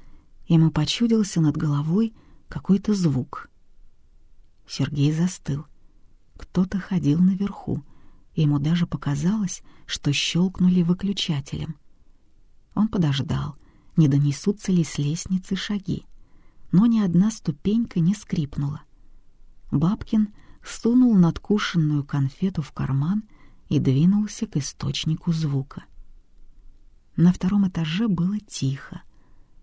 ему почудился над головой какой-то звук. Сергей застыл. Кто-то ходил наверху, ему даже показалось, что щелкнули выключателем. Он подождал, не донесутся ли с лестницы шаги, но ни одна ступенька не скрипнула. Бабкин сунул надкушенную конфету в карман и двинулся к источнику звука. На втором этаже было тихо.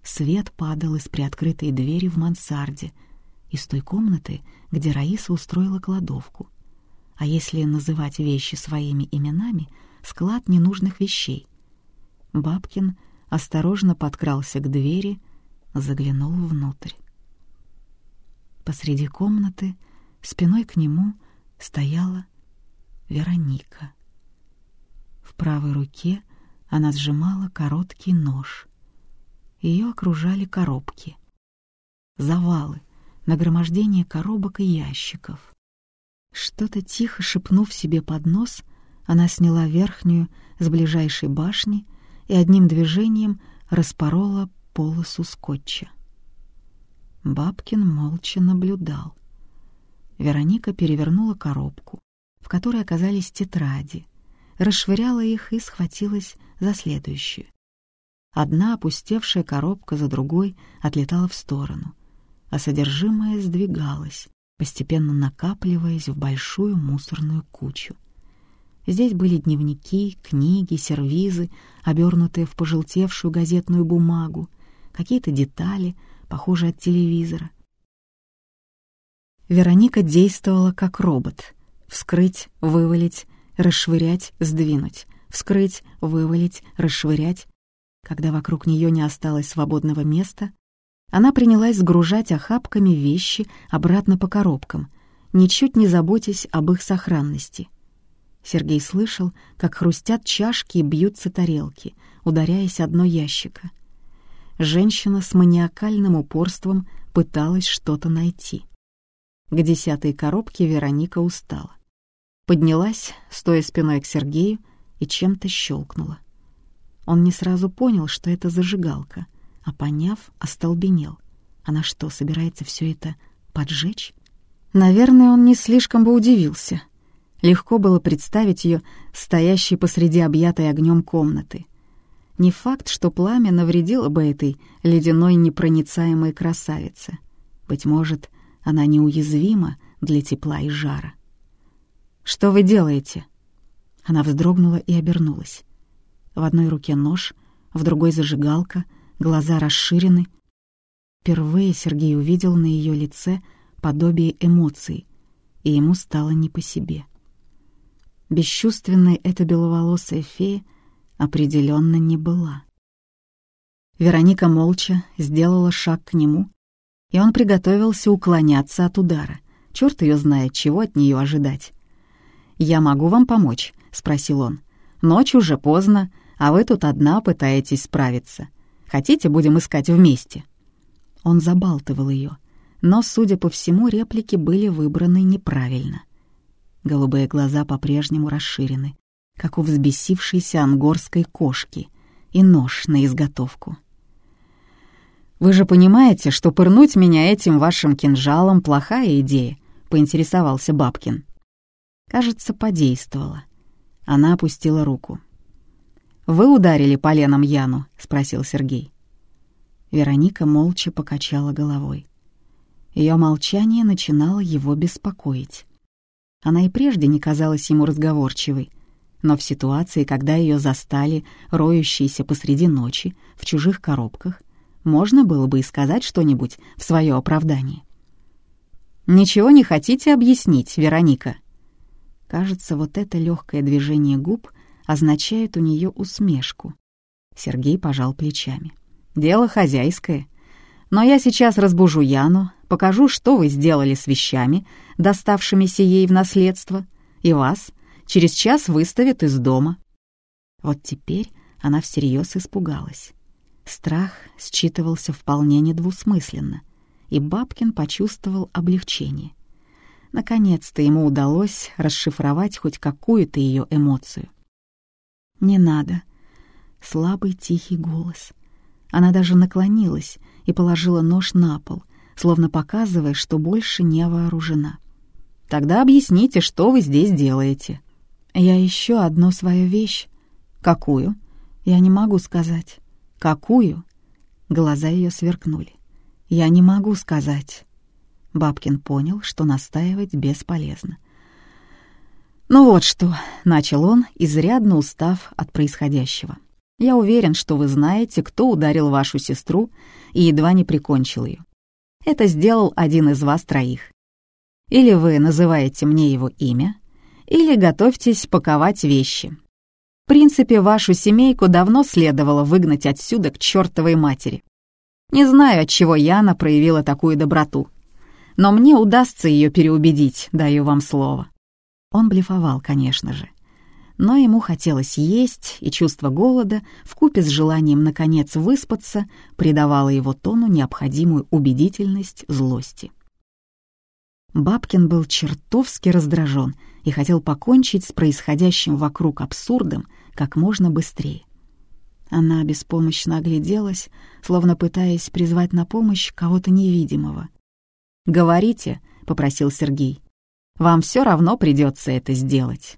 Свет падал из приоткрытой двери в мансарде, из той комнаты, где Раиса устроила кладовку. А если называть вещи своими именами, склад ненужных вещей. Бабкин осторожно подкрался к двери, заглянул внутрь. Посреди комнаты, спиной к нему, стояла Вероника. В правой руке она сжимала короткий нож — ее окружали коробки. Завалы, нагромождение коробок и ящиков. Что-то тихо шепнув себе под нос, она сняла верхнюю с ближайшей башни и одним движением распорола полосу скотча. Бабкин молча наблюдал. Вероника перевернула коробку, в которой оказались тетради, расшвыряла их и схватилась за следующую. Одна опустевшая коробка за другой отлетала в сторону, а содержимое сдвигалось, постепенно накапливаясь в большую мусорную кучу. Здесь были дневники, книги, сервизы, обернутые в пожелтевшую газетную бумагу, какие-то детали, похожие от телевизора. Вероника действовала как робот. Вскрыть, вывалить, расшвырять, сдвинуть. Вскрыть, вывалить, расшвырять. Когда вокруг нее не осталось свободного места, она принялась сгружать охапками вещи обратно по коробкам, ничуть не заботясь об их сохранности. Сергей слышал, как хрустят чашки и бьются тарелки, ударяясь одно ящика. Женщина с маниакальным упорством пыталась что-то найти. К десятой коробке Вероника устала. Поднялась, стоя спиной к Сергею, и чем-то щелкнула. Он не сразу понял, что это зажигалка, а поняв, остолбенел. Она что, собирается все это поджечь? Наверное, он не слишком бы удивился. Легко было представить ее стоящей посреди объятой огнем комнаты. Не факт, что пламя навредило бы этой ледяной непроницаемой красавице. Быть может, она неуязвима для тепла и жара. «Что вы делаете?» Она вздрогнула и обернулась. В одной руке нож, в другой зажигалка, глаза расширены. Впервые Сергей увидел на ее лице подобие эмоций, и ему стало не по себе. Бесчувственной эта беловолосая фея определенно не была. Вероника молча сделала шаг к нему, и он приготовился уклоняться от удара. Черт ее знает, чего от нее ожидать. «Я могу вам помочь?» — спросил он. «Ночь уже поздно, а вы тут одна пытаетесь справиться. Хотите, будем искать вместе?» Он забалтывал ее, но, судя по всему, реплики были выбраны неправильно. Голубые глаза по-прежнему расширены, как у взбесившейся ангорской кошки, и нож на изготовку. «Вы же понимаете, что пырнуть меня этим вашим кинжалом — плохая идея», — поинтересовался Бабкин. Кажется, подействовало. Она опустила руку. «Вы ударили поленом Яну?» — спросил Сергей. Вероника молча покачала головой. Ее молчание начинало его беспокоить. Она и прежде не казалась ему разговорчивой, но в ситуации, когда ее застали, роющиеся посреди ночи, в чужих коробках, можно было бы и сказать что-нибудь в свое оправдание. «Ничего не хотите объяснить, Вероника?» Кажется, вот это легкое движение губ означает у нее усмешку. Сергей пожал плечами. «Дело хозяйское. Но я сейчас разбужу Яну, покажу, что вы сделали с вещами, доставшимися ей в наследство, и вас через час выставят из дома». Вот теперь она всерьез испугалась. Страх считывался вполне недвусмысленно, и Бабкин почувствовал облегчение — Наконец-то ему удалось расшифровать хоть какую-то ее эмоцию. «Не надо». Слабый тихий голос. Она даже наклонилась и положила нож на пол, словно показывая, что больше не вооружена. «Тогда объясните, что вы здесь делаете?» «Я ищу одну свою вещь». «Какую?» «Я не могу сказать». «Какую?» Глаза ее сверкнули. «Я не могу сказать». Бабкин понял, что настаивать бесполезно. «Ну вот что», — начал он, изрядно устав от происходящего. «Я уверен, что вы знаете, кто ударил вашу сестру и едва не прикончил ее. Это сделал один из вас троих. Или вы называете мне его имя, или готовьтесь паковать вещи. В принципе, вашу семейку давно следовало выгнать отсюда к чертовой матери. Не знаю, от чего Яна проявила такую доброту но мне удастся ее переубедить, даю вам слово». Он блефовал, конечно же. Но ему хотелось есть, и чувство голода, вкупе с желанием, наконец, выспаться, придавало его тону необходимую убедительность злости. Бабкин был чертовски раздражен и хотел покончить с происходящим вокруг абсурдом как можно быстрее. Она беспомощно огляделась, словно пытаясь призвать на помощь кого-то невидимого. «Говорите», — попросил Сергей. «Вам все равно придется это сделать».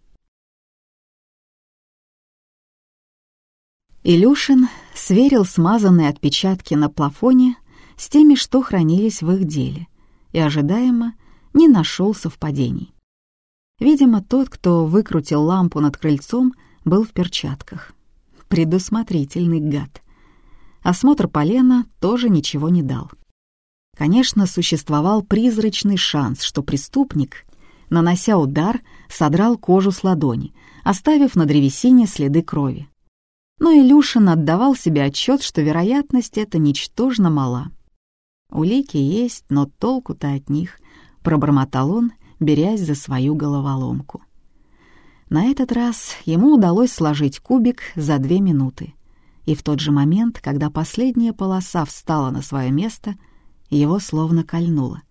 Илюшин сверил смазанные отпечатки на плафоне с теми, что хранились в их деле, и ожидаемо не нашел совпадений. Видимо, тот, кто выкрутил лампу над крыльцом, был в перчатках. Предусмотрительный гад. Осмотр полена тоже ничего не дал. Конечно, существовал призрачный шанс, что преступник, нанося удар, содрал кожу с ладони, оставив на древесине следы крови. Но Илюшин отдавал себе отчет, что вероятность эта ничтожно мала. Улики есть, но толку-то от них, пробормотал он, берясь за свою головоломку. На этот раз ему удалось сложить кубик за две минуты. И в тот же момент, когда последняя полоса встала на свое место, его словно кольнуло.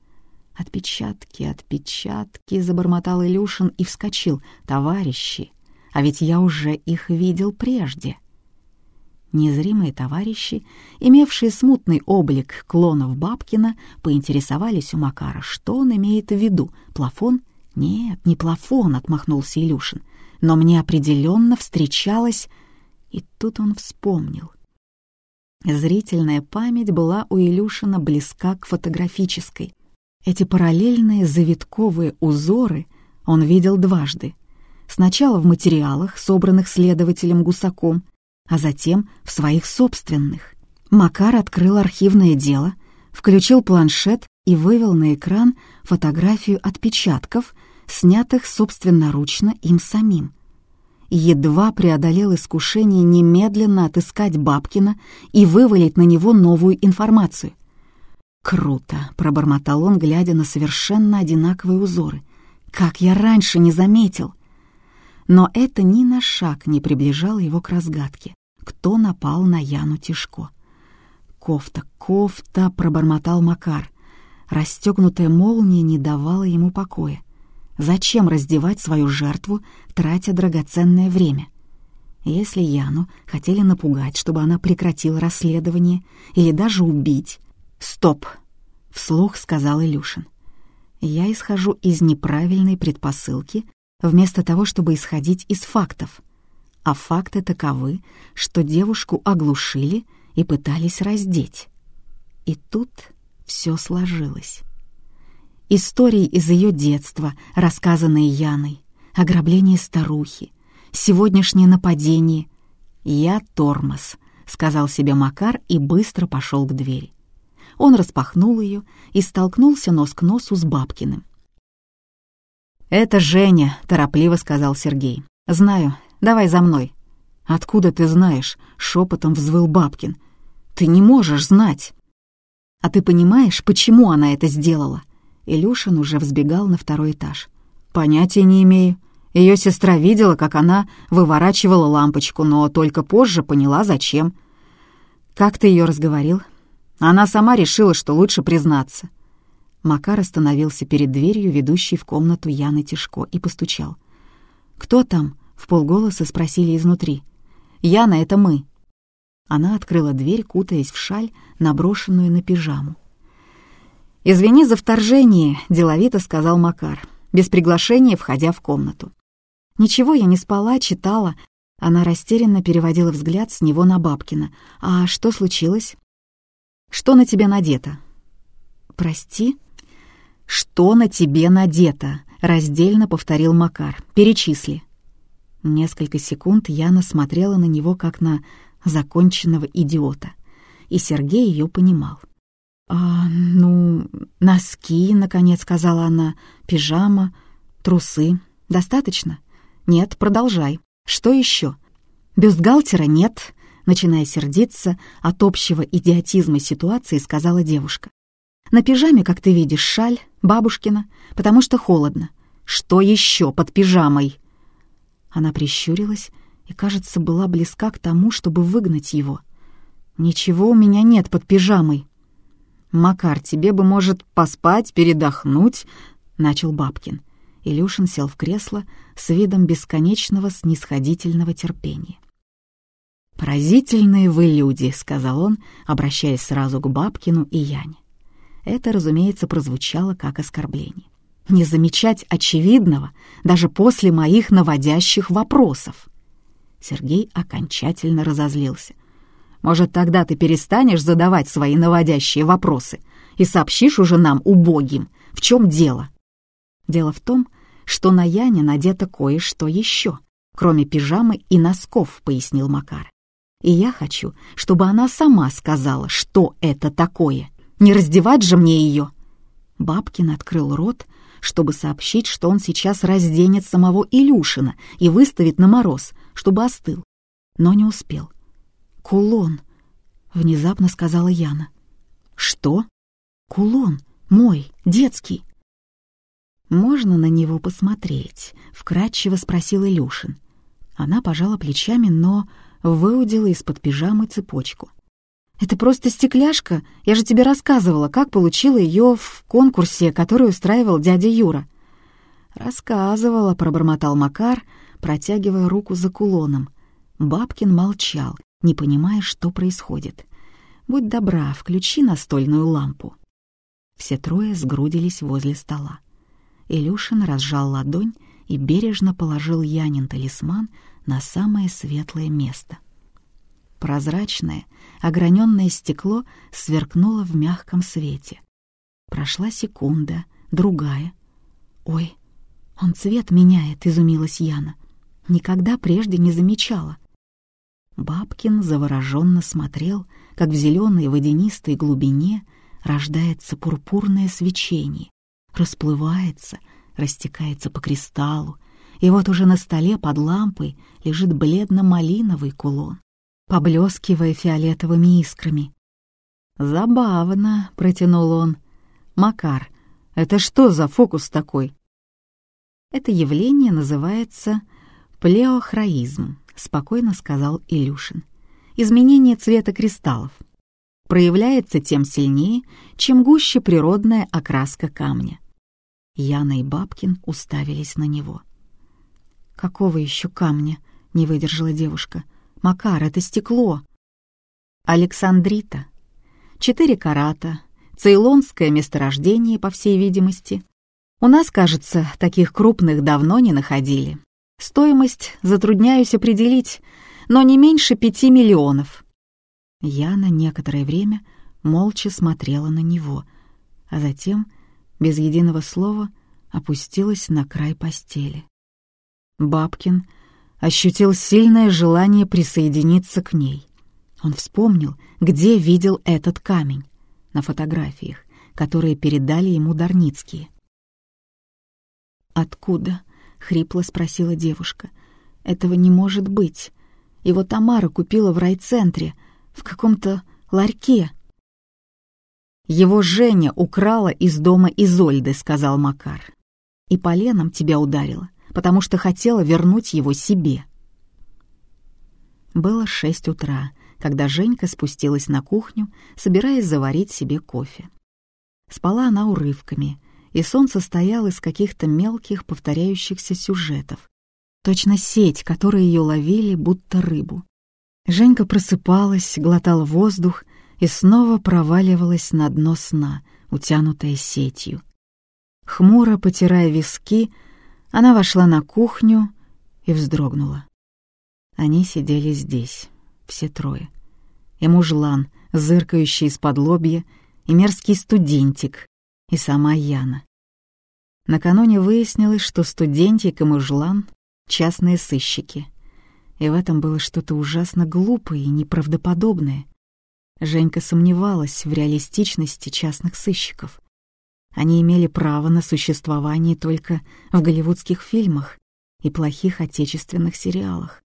«Отпечатки, отпечатки!» — забормотал Илюшин и вскочил. «Товарищи! А ведь я уже их видел прежде!» Незримые товарищи, имевшие смутный облик клонов Бабкина, поинтересовались у Макара, что он имеет в виду. Плафон? Нет, не плафон, отмахнулся Илюшин. Но мне определенно встречалось... И тут он вспомнил. Зрительная память была у Илюшина близка к фотографической. Эти параллельные завитковые узоры он видел дважды. Сначала в материалах, собранных следователем Гусаком, а затем в своих собственных. Макар открыл архивное дело, включил планшет и вывел на экран фотографию отпечатков, снятых собственноручно им самим. Едва преодолел искушение немедленно отыскать Бабкина и вывалить на него новую информацию. «Круто!» — пробормотал он, глядя на совершенно одинаковые узоры. «Как я раньше не заметил!» но это ни на шаг не приближало его к разгадке. Кто напал на Яну Тишко? «Кофта, кофта!» — пробормотал Макар. Расстегнутая молния не давала ему покоя. Зачем раздевать свою жертву, тратя драгоценное время? Если Яну хотели напугать, чтобы она прекратила расследование или даже убить... «Стоп!» — вслух сказал Илюшин. «Я исхожу из неправильной предпосылки, вместо того, чтобы исходить из фактов. А факты таковы, что девушку оглушили и пытались раздеть. И тут все сложилось. Истории из ее детства, рассказанные Яной, ограбление старухи, сегодняшнее нападение. «Я тормоз», — сказал себе Макар и быстро пошел к двери. Он распахнул ее и столкнулся нос к носу с Бабкиным. «Это Женя», — торопливо сказал Сергей. «Знаю. Давай за мной». «Откуда ты знаешь?» — шепотом взвыл Бабкин. «Ты не можешь знать». «А ты понимаешь, почему она это сделала?» Илюшин уже взбегал на второй этаж. «Понятия не имею. Ее сестра видела, как она выворачивала лампочку, но только позже поняла, зачем». «Как ты ее разговорил?» Она сама решила, что лучше признаться. Макар остановился перед дверью, ведущей в комнату Яны Тишко, и постучал. «Кто там?» — в полголоса спросили изнутри. «Яна, это мы». Она открыла дверь, кутаясь в шаль, наброшенную на пижаму. «Извини за вторжение», — деловито сказал Макар, без приглашения входя в комнату. «Ничего, я не спала, читала». Она растерянно переводила взгляд с него на Бабкина. «А что случилось?» «Что на тебе надето?» «Прости?» «Что на тебе надето?» — раздельно повторил Макар. «Перечисли». Несколько секунд Яна смотрела на него, как на законченного идиота. И Сергей ее понимал. «А, ну, носки, — наконец сказала она, — пижама, трусы. Достаточно? Нет, продолжай. Что еще? Бюстгальтера нет, — начиная сердиться от общего идиотизма ситуации, сказала девушка. На пижаме, как ты видишь, шаль, бабушкина, потому что холодно. Что еще под пижамой?» Она прищурилась и, кажется, была близка к тому, чтобы выгнать его. «Ничего у меня нет под пижамой». «Макар, тебе бы, может, поспать, передохнуть?» — начал Бабкин. Илюшин сел в кресло с видом бесконечного снисходительного терпения. «Поразительные вы люди», — сказал он, обращаясь сразу к Бабкину и Яне. Это, разумеется, прозвучало как оскорбление. Не замечать очевидного даже после моих наводящих вопросов. Сергей окончательно разозлился. «Может, тогда ты перестанешь задавать свои наводящие вопросы и сообщишь уже нам, убогим, в чем дело?» Дело в том, что на Яне надето кое-что еще, кроме пижамы и носков, пояснил Макар. И я хочу, чтобы она сама сказала, что это такое. Не раздевать же мне ее. Бабкин открыл рот, чтобы сообщить, что он сейчас разденет самого Илюшина и выставит на мороз, чтобы остыл. Но не успел. «Кулон», — внезапно сказала Яна. «Что?» «Кулон, мой, детский». «Можно на него посмотреть?» — вкратчиво спросил Илюшин. Она пожала плечами, но выудила из-под пижамы цепочку. «Это просто стекляшка. Я же тебе рассказывала, как получила ее в конкурсе, который устраивал дядя Юра». «Рассказывала», — пробормотал Макар, протягивая руку за кулоном. Бабкин молчал, не понимая, что происходит. «Будь добра, включи настольную лампу». Все трое сгрудились возле стола. Илюшин разжал ладонь и бережно положил Янин талисман на самое светлое место. Прозрачное, ограненное стекло сверкнуло в мягком свете. Прошла секунда, другая. «Ой, он цвет меняет», — изумилась Яна. «Никогда прежде не замечала». Бабкин завороженно смотрел, как в зеленой водянистой глубине рождается пурпурное свечение, расплывается, растекается по кристаллу, и вот уже на столе под лампой лежит бледно-малиновый кулон поблескивая фиолетовыми искрами. «Забавно», — протянул он. «Макар, это что за фокус такой?» «Это явление называется плеохроизм», — спокойно сказал Илюшин. «Изменение цвета кристаллов. Проявляется тем сильнее, чем гуще природная окраска камня». Яна и Бабкин уставились на него. «Какого еще камня?» — не выдержала девушка. Макар, это стекло. Александрита. Четыре карата. Цейлонское месторождение, по всей видимости. У нас, кажется, таких крупных давно не находили. Стоимость затрудняюсь определить, но не меньше пяти миллионов. Я на некоторое время молча смотрела на него, а затем, без единого слова, опустилась на край постели. Бабкин ощутил сильное желание присоединиться к ней. Он вспомнил, где видел этот камень, на фотографиях, которые передали ему Дарницкие. «Откуда?» — хрипло спросила девушка. «Этого не может быть. Его Тамара купила в райцентре, в каком-то ларьке». «Его Женя украла из дома Изольды», — сказал Макар. «И поленом тебя ударила потому что хотела вернуть его себе. Было шесть утра, когда Женька спустилась на кухню, собираясь заварить себе кофе. Спала она урывками, и сон состоял из каких-то мелких повторяющихся сюжетов. Точно сеть, которые ее ловили, будто рыбу. Женька просыпалась, глотала воздух и снова проваливалась на дно сна, утянутая сетью. Хмуро потирая виски, она вошла на кухню и вздрогнула. Они сидели здесь, все трое. И мужлан, зыркающий из-под лобья, и мерзкий студентик, и сама Яна. Накануне выяснилось, что студентик и мужлан — частные сыщики. И в этом было что-то ужасно глупое и неправдоподобное. Женька сомневалась в реалистичности частных сыщиков. Они имели право на существование только в голливудских фильмах и плохих отечественных сериалах.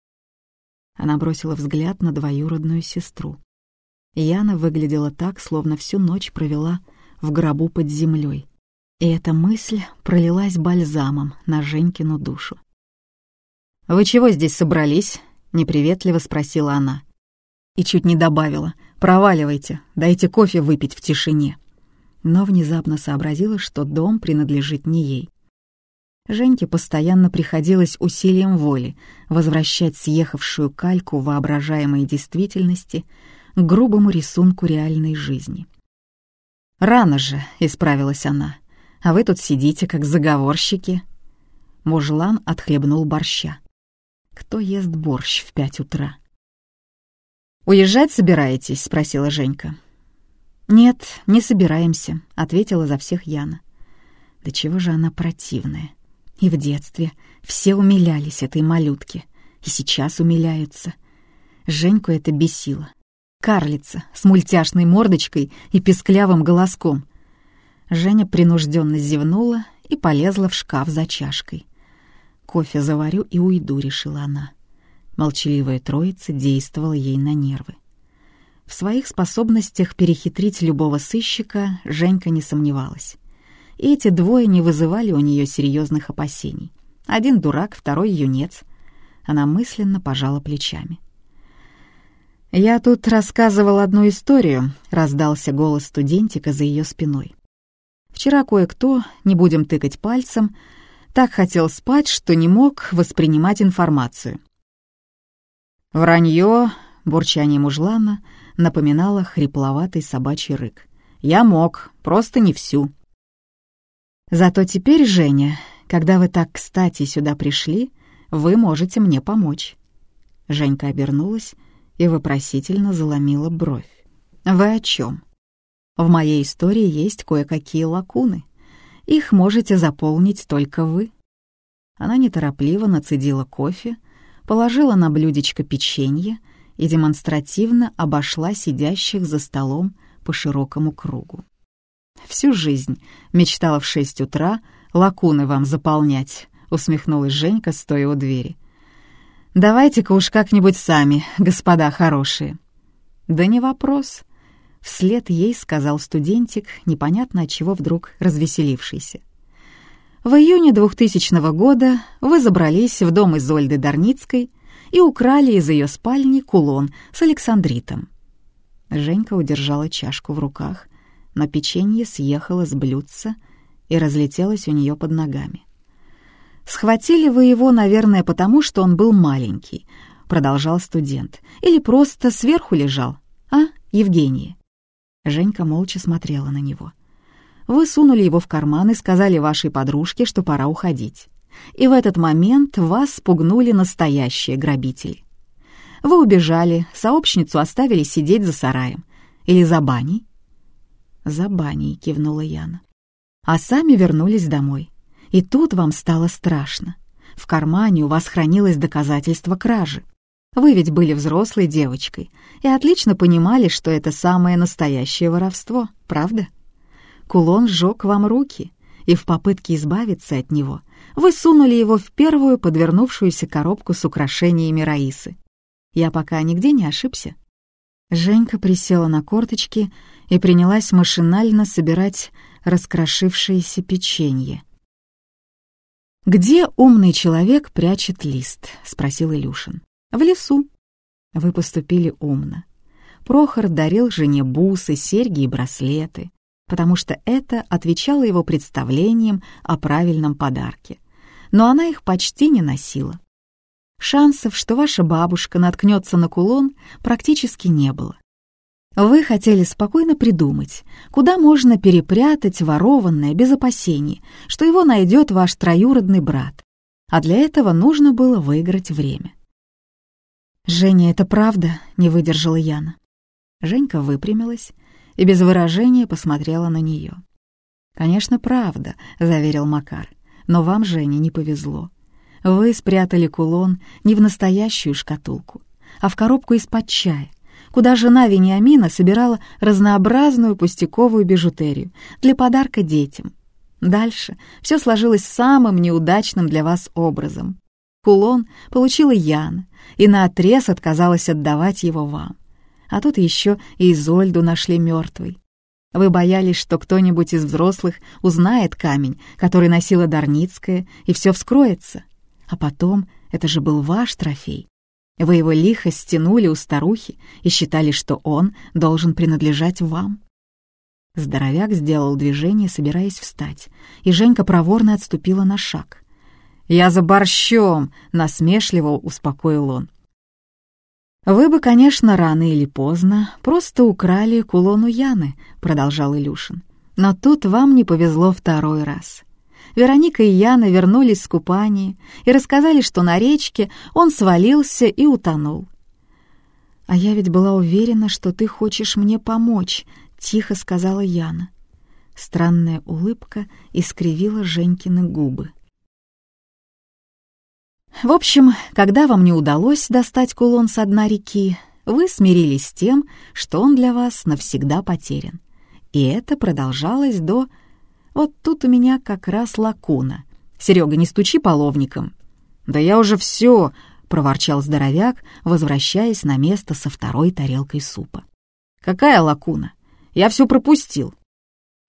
Она бросила взгляд на двоюродную сестру. Яна выглядела так, словно всю ночь провела в гробу под землей. И эта мысль пролилась бальзамом на Женькину душу. «Вы чего здесь собрались?» — неприветливо спросила она. И чуть не добавила. «Проваливайте, дайте кофе выпить в тишине» но внезапно сообразила, что дом принадлежит не ей. Женьке постоянно приходилось усилием воли возвращать съехавшую кальку воображаемой действительности к грубому рисунку реальной жизни. «Рано же», — исправилась она, — «а вы тут сидите, как заговорщики». Мужлан отхлебнул борща. Кто ест борщ в пять утра? «Уезжать собираетесь?» — спросила Женька. «Нет, не собираемся», — ответила за всех Яна. «Да чего же она противная?» И в детстве все умилялись этой малютке, и сейчас умиляются. Женьку это бесило. Карлица с мультяшной мордочкой и песклявым голоском. Женя принужденно зевнула и полезла в шкаф за чашкой. «Кофе заварю и уйду», — решила она. Молчаливая троица действовала ей на нервы. В своих способностях перехитрить любого сыщика Женька не сомневалась и эти двое не вызывали у нее серьезных опасений. Один дурак, второй юнец. Она мысленно пожала плечами. «Я тут рассказывал одну историю», — раздался голос студентика за ее спиной. «Вчера кое-кто, не будем тыкать пальцем, так хотел спать, что не мог воспринимать информацию». Вранье, бурчание мужлана, напоминало хрипловатый собачий рык. «Я мог, просто не всю». Зато теперь, Женя, когда вы так кстати сюда пришли, вы можете мне помочь». Женька обернулась и вопросительно заломила бровь. «Вы о чем? В моей истории есть кое-какие лакуны. Их можете заполнить только вы». Она неторопливо нацедила кофе, положила на блюдечко печенье и демонстративно обошла сидящих за столом по широкому кругу. Всю жизнь мечтала в шесть утра лакуны вам заполнять», — усмехнулась Женька, стоя у двери. «Давайте-ка уж как-нибудь сами, господа хорошие». «Да не вопрос», — вслед ей сказал студентик, непонятно от чего вдруг развеселившийся. В июне 2000 года вы забрались в дом Изольды Дарницкой и украли из ее спальни кулон с александритом. Женька удержала чашку в руках но печенье съехало с блюдца и разлетелось у нее под ногами. «Схватили вы его, наверное, потому, что он был маленький», — продолжал студент. «Или просто сверху лежал, а, Евгения?» Женька молча смотрела на него. «Вы сунули его в карман и сказали вашей подружке, что пора уходить. И в этот момент вас спугнули настоящие грабители. Вы убежали, сообщницу оставили сидеть за сараем. Или за баней, «За баней», — кивнула Яна. «А сами вернулись домой. И тут вам стало страшно. В кармане у вас хранилось доказательство кражи. Вы ведь были взрослой девочкой и отлично понимали, что это самое настоящее воровство, правда? Кулон сжег вам руки, и в попытке избавиться от него вы сунули его в первую подвернувшуюся коробку с украшениями Раисы. Я пока нигде не ошибся. Женька присела на корточки и принялась машинально собирать раскрошившееся печенье. «Где умный человек прячет лист?» — спросил Илюшин. «В лесу». Вы поступили умно. Прохор дарил жене бусы, серьги и браслеты, потому что это отвечало его представлениям о правильном подарке. Но она их почти не носила. Шансов, что ваша бабушка наткнется на кулон, практически не было. Вы хотели спокойно придумать, куда можно перепрятать ворованное без опасений, что его найдет ваш троюродный брат. А для этого нужно было выиграть время. «Женя, это правда?» — не выдержала Яна. Женька выпрямилась и без выражения посмотрела на нее. «Конечно, правда», — заверил Макар, — «но вам, Женя, не повезло. Вы спрятали кулон не в настоящую шкатулку, а в коробку из-под чая, куда жена Вениамина собирала разнообразную пустяковую бижутерию для подарка детям. Дальше все сложилось самым неудачным для вас образом. Кулон получила Яна и наотрез отказалась отдавать его вам. А тут еще и Изольду нашли мертвой. Вы боялись, что кто-нибудь из взрослых узнает камень, который носила Дарницкая, и все вскроется. А потом, это же был ваш трофей. Вы его лихо стянули у старухи и считали, что он должен принадлежать вам. Здоровяк сделал движение, собираясь встать, и Женька проворно отступила на шаг. «Я за борщом!» — насмешливо успокоил он. «Вы бы, конечно, рано или поздно просто украли кулон у Яны», — продолжал Илюшин. «Но тут вам не повезло второй раз. Вероника и Яна вернулись с купания и рассказали, что на речке он свалился и утонул. «А я ведь была уверена, что ты хочешь мне помочь», — тихо сказала Яна. Странная улыбка искривила Женькины губы. В общем, когда вам не удалось достать кулон с дна реки, вы смирились с тем, что он для вас навсегда потерян. И это продолжалось до... Вот тут у меня как раз лакуна. Серега, не стучи половником. Да я уже все, проворчал здоровяк, возвращаясь на место со второй тарелкой супа. Какая лакуна? Я все пропустил.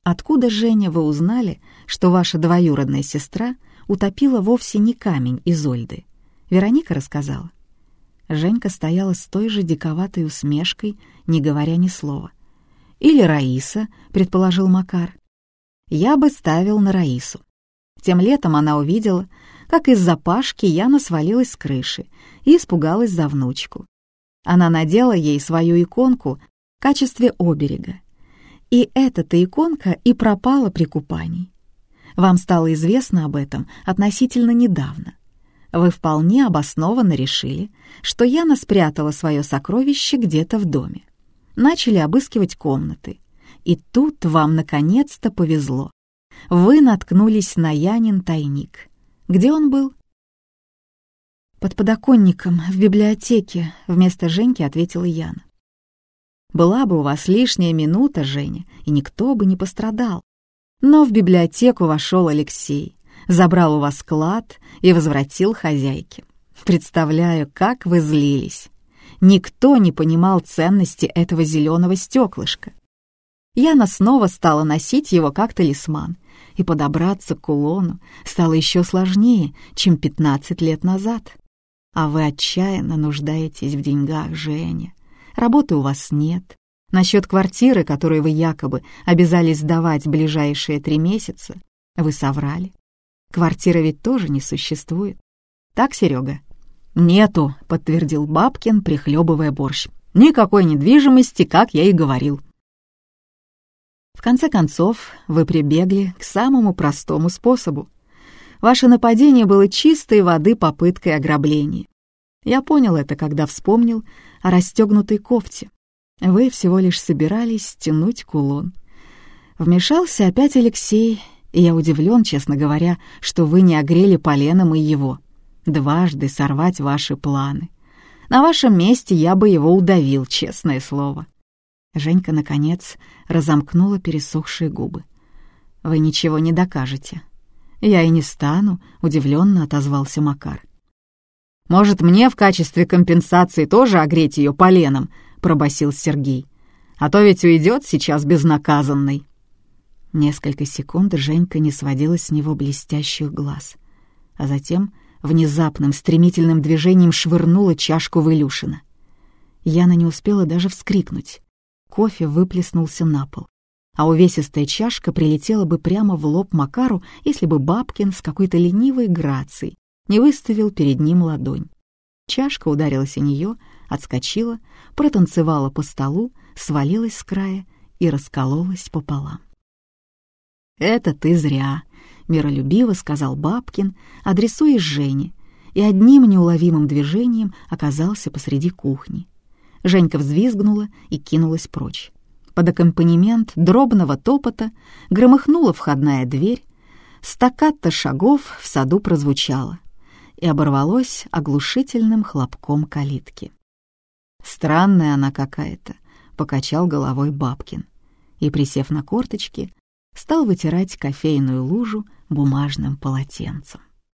Откуда, Женя, вы узнали, что ваша двоюродная сестра утопила вовсе не камень Изольды? Вероника рассказала. Женька стояла с той же диковатой усмешкой, не говоря ни слова. «Или Раиса», — предположил Макар. «Я бы ставил на Раису». Тем летом она увидела, как из-за Пашки Яна свалилась с крыши и испугалась за внучку. Она надела ей свою иконку в качестве оберега. И эта-то иконка и пропала при купании. Вам стало известно об этом относительно недавно. Вы вполне обоснованно решили, что Яна спрятала свое сокровище где-то в доме. Начали обыскивать комнаты. И тут вам наконец-то повезло. Вы наткнулись на Янин тайник. Где он был? «Под подоконником, в библиотеке», — вместо Женьки ответила Яна. «Была бы у вас лишняя минута, Женя, и никто бы не пострадал. Но в библиотеку вошел Алексей, забрал у вас клад и возвратил хозяйке. Представляю, как вы злились. Никто не понимал ценности этого зеленого стеклышка. Яна снова стала носить его как талисман, и подобраться к кулону стало еще сложнее, чем 15 лет назад. А вы отчаянно нуждаетесь в деньгах, Женя. Работы у вас нет. Насчет квартиры, которую вы якобы обязались сдавать ближайшие три месяца, вы соврали. Квартиры ведь тоже не существует. Так, Серега? «Нету», — подтвердил Бабкин, прихлебывая борщ. «Никакой недвижимости, как я и говорил». В конце концов, вы прибегли к самому простому способу. Ваше нападение было чистой воды попыткой ограбления. Я понял это, когда вспомнил о расстегнутой кофте. Вы всего лишь собирались стянуть кулон. Вмешался опять Алексей, и я удивлен, честно говоря, что вы не огрели поленом и его дважды сорвать ваши планы. На вашем месте я бы его удавил, честное слово». Женька, наконец, разомкнула пересохшие губы. «Вы ничего не докажете». «Я и не стану», — удивленно отозвался Макар. «Может, мне в качестве компенсации тоже огреть ее поленом?» — пробасил Сергей. «А то ведь уйдет сейчас безнаказанный». Несколько секунд Женька не сводила с него блестящих глаз, а затем внезапным стремительным движением швырнула чашку в Илюшина. Яна не успела даже вскрикнуть. Кофе выплеснулся на пол, а увесистая чашка прилетела бы прямо в лоб Макару, если бы Бабкин с какой-то ленивой грацией не выставил перед ним ладонь. Чашка ударилась о нее, отскочила, протанцевала по столу, свалилась с края и раскололась пополам. «Это ты зря», миролюбиво сказал Бабкин, адресуясь Жене, и одним неуловимым движением оказался посреди кухни. Женька взвизгнула и кинулась прочь. Под аккомпанемент дробного топота громыхнула входная дверь, стаккато шагов в саду прозвучало и оборвалось оглушительным хлопком калитки. «Странная она какая-то», — покачал головой Бабкин и, присев на корточки, стал вытирать кофейную лужу бумажным полотенцем.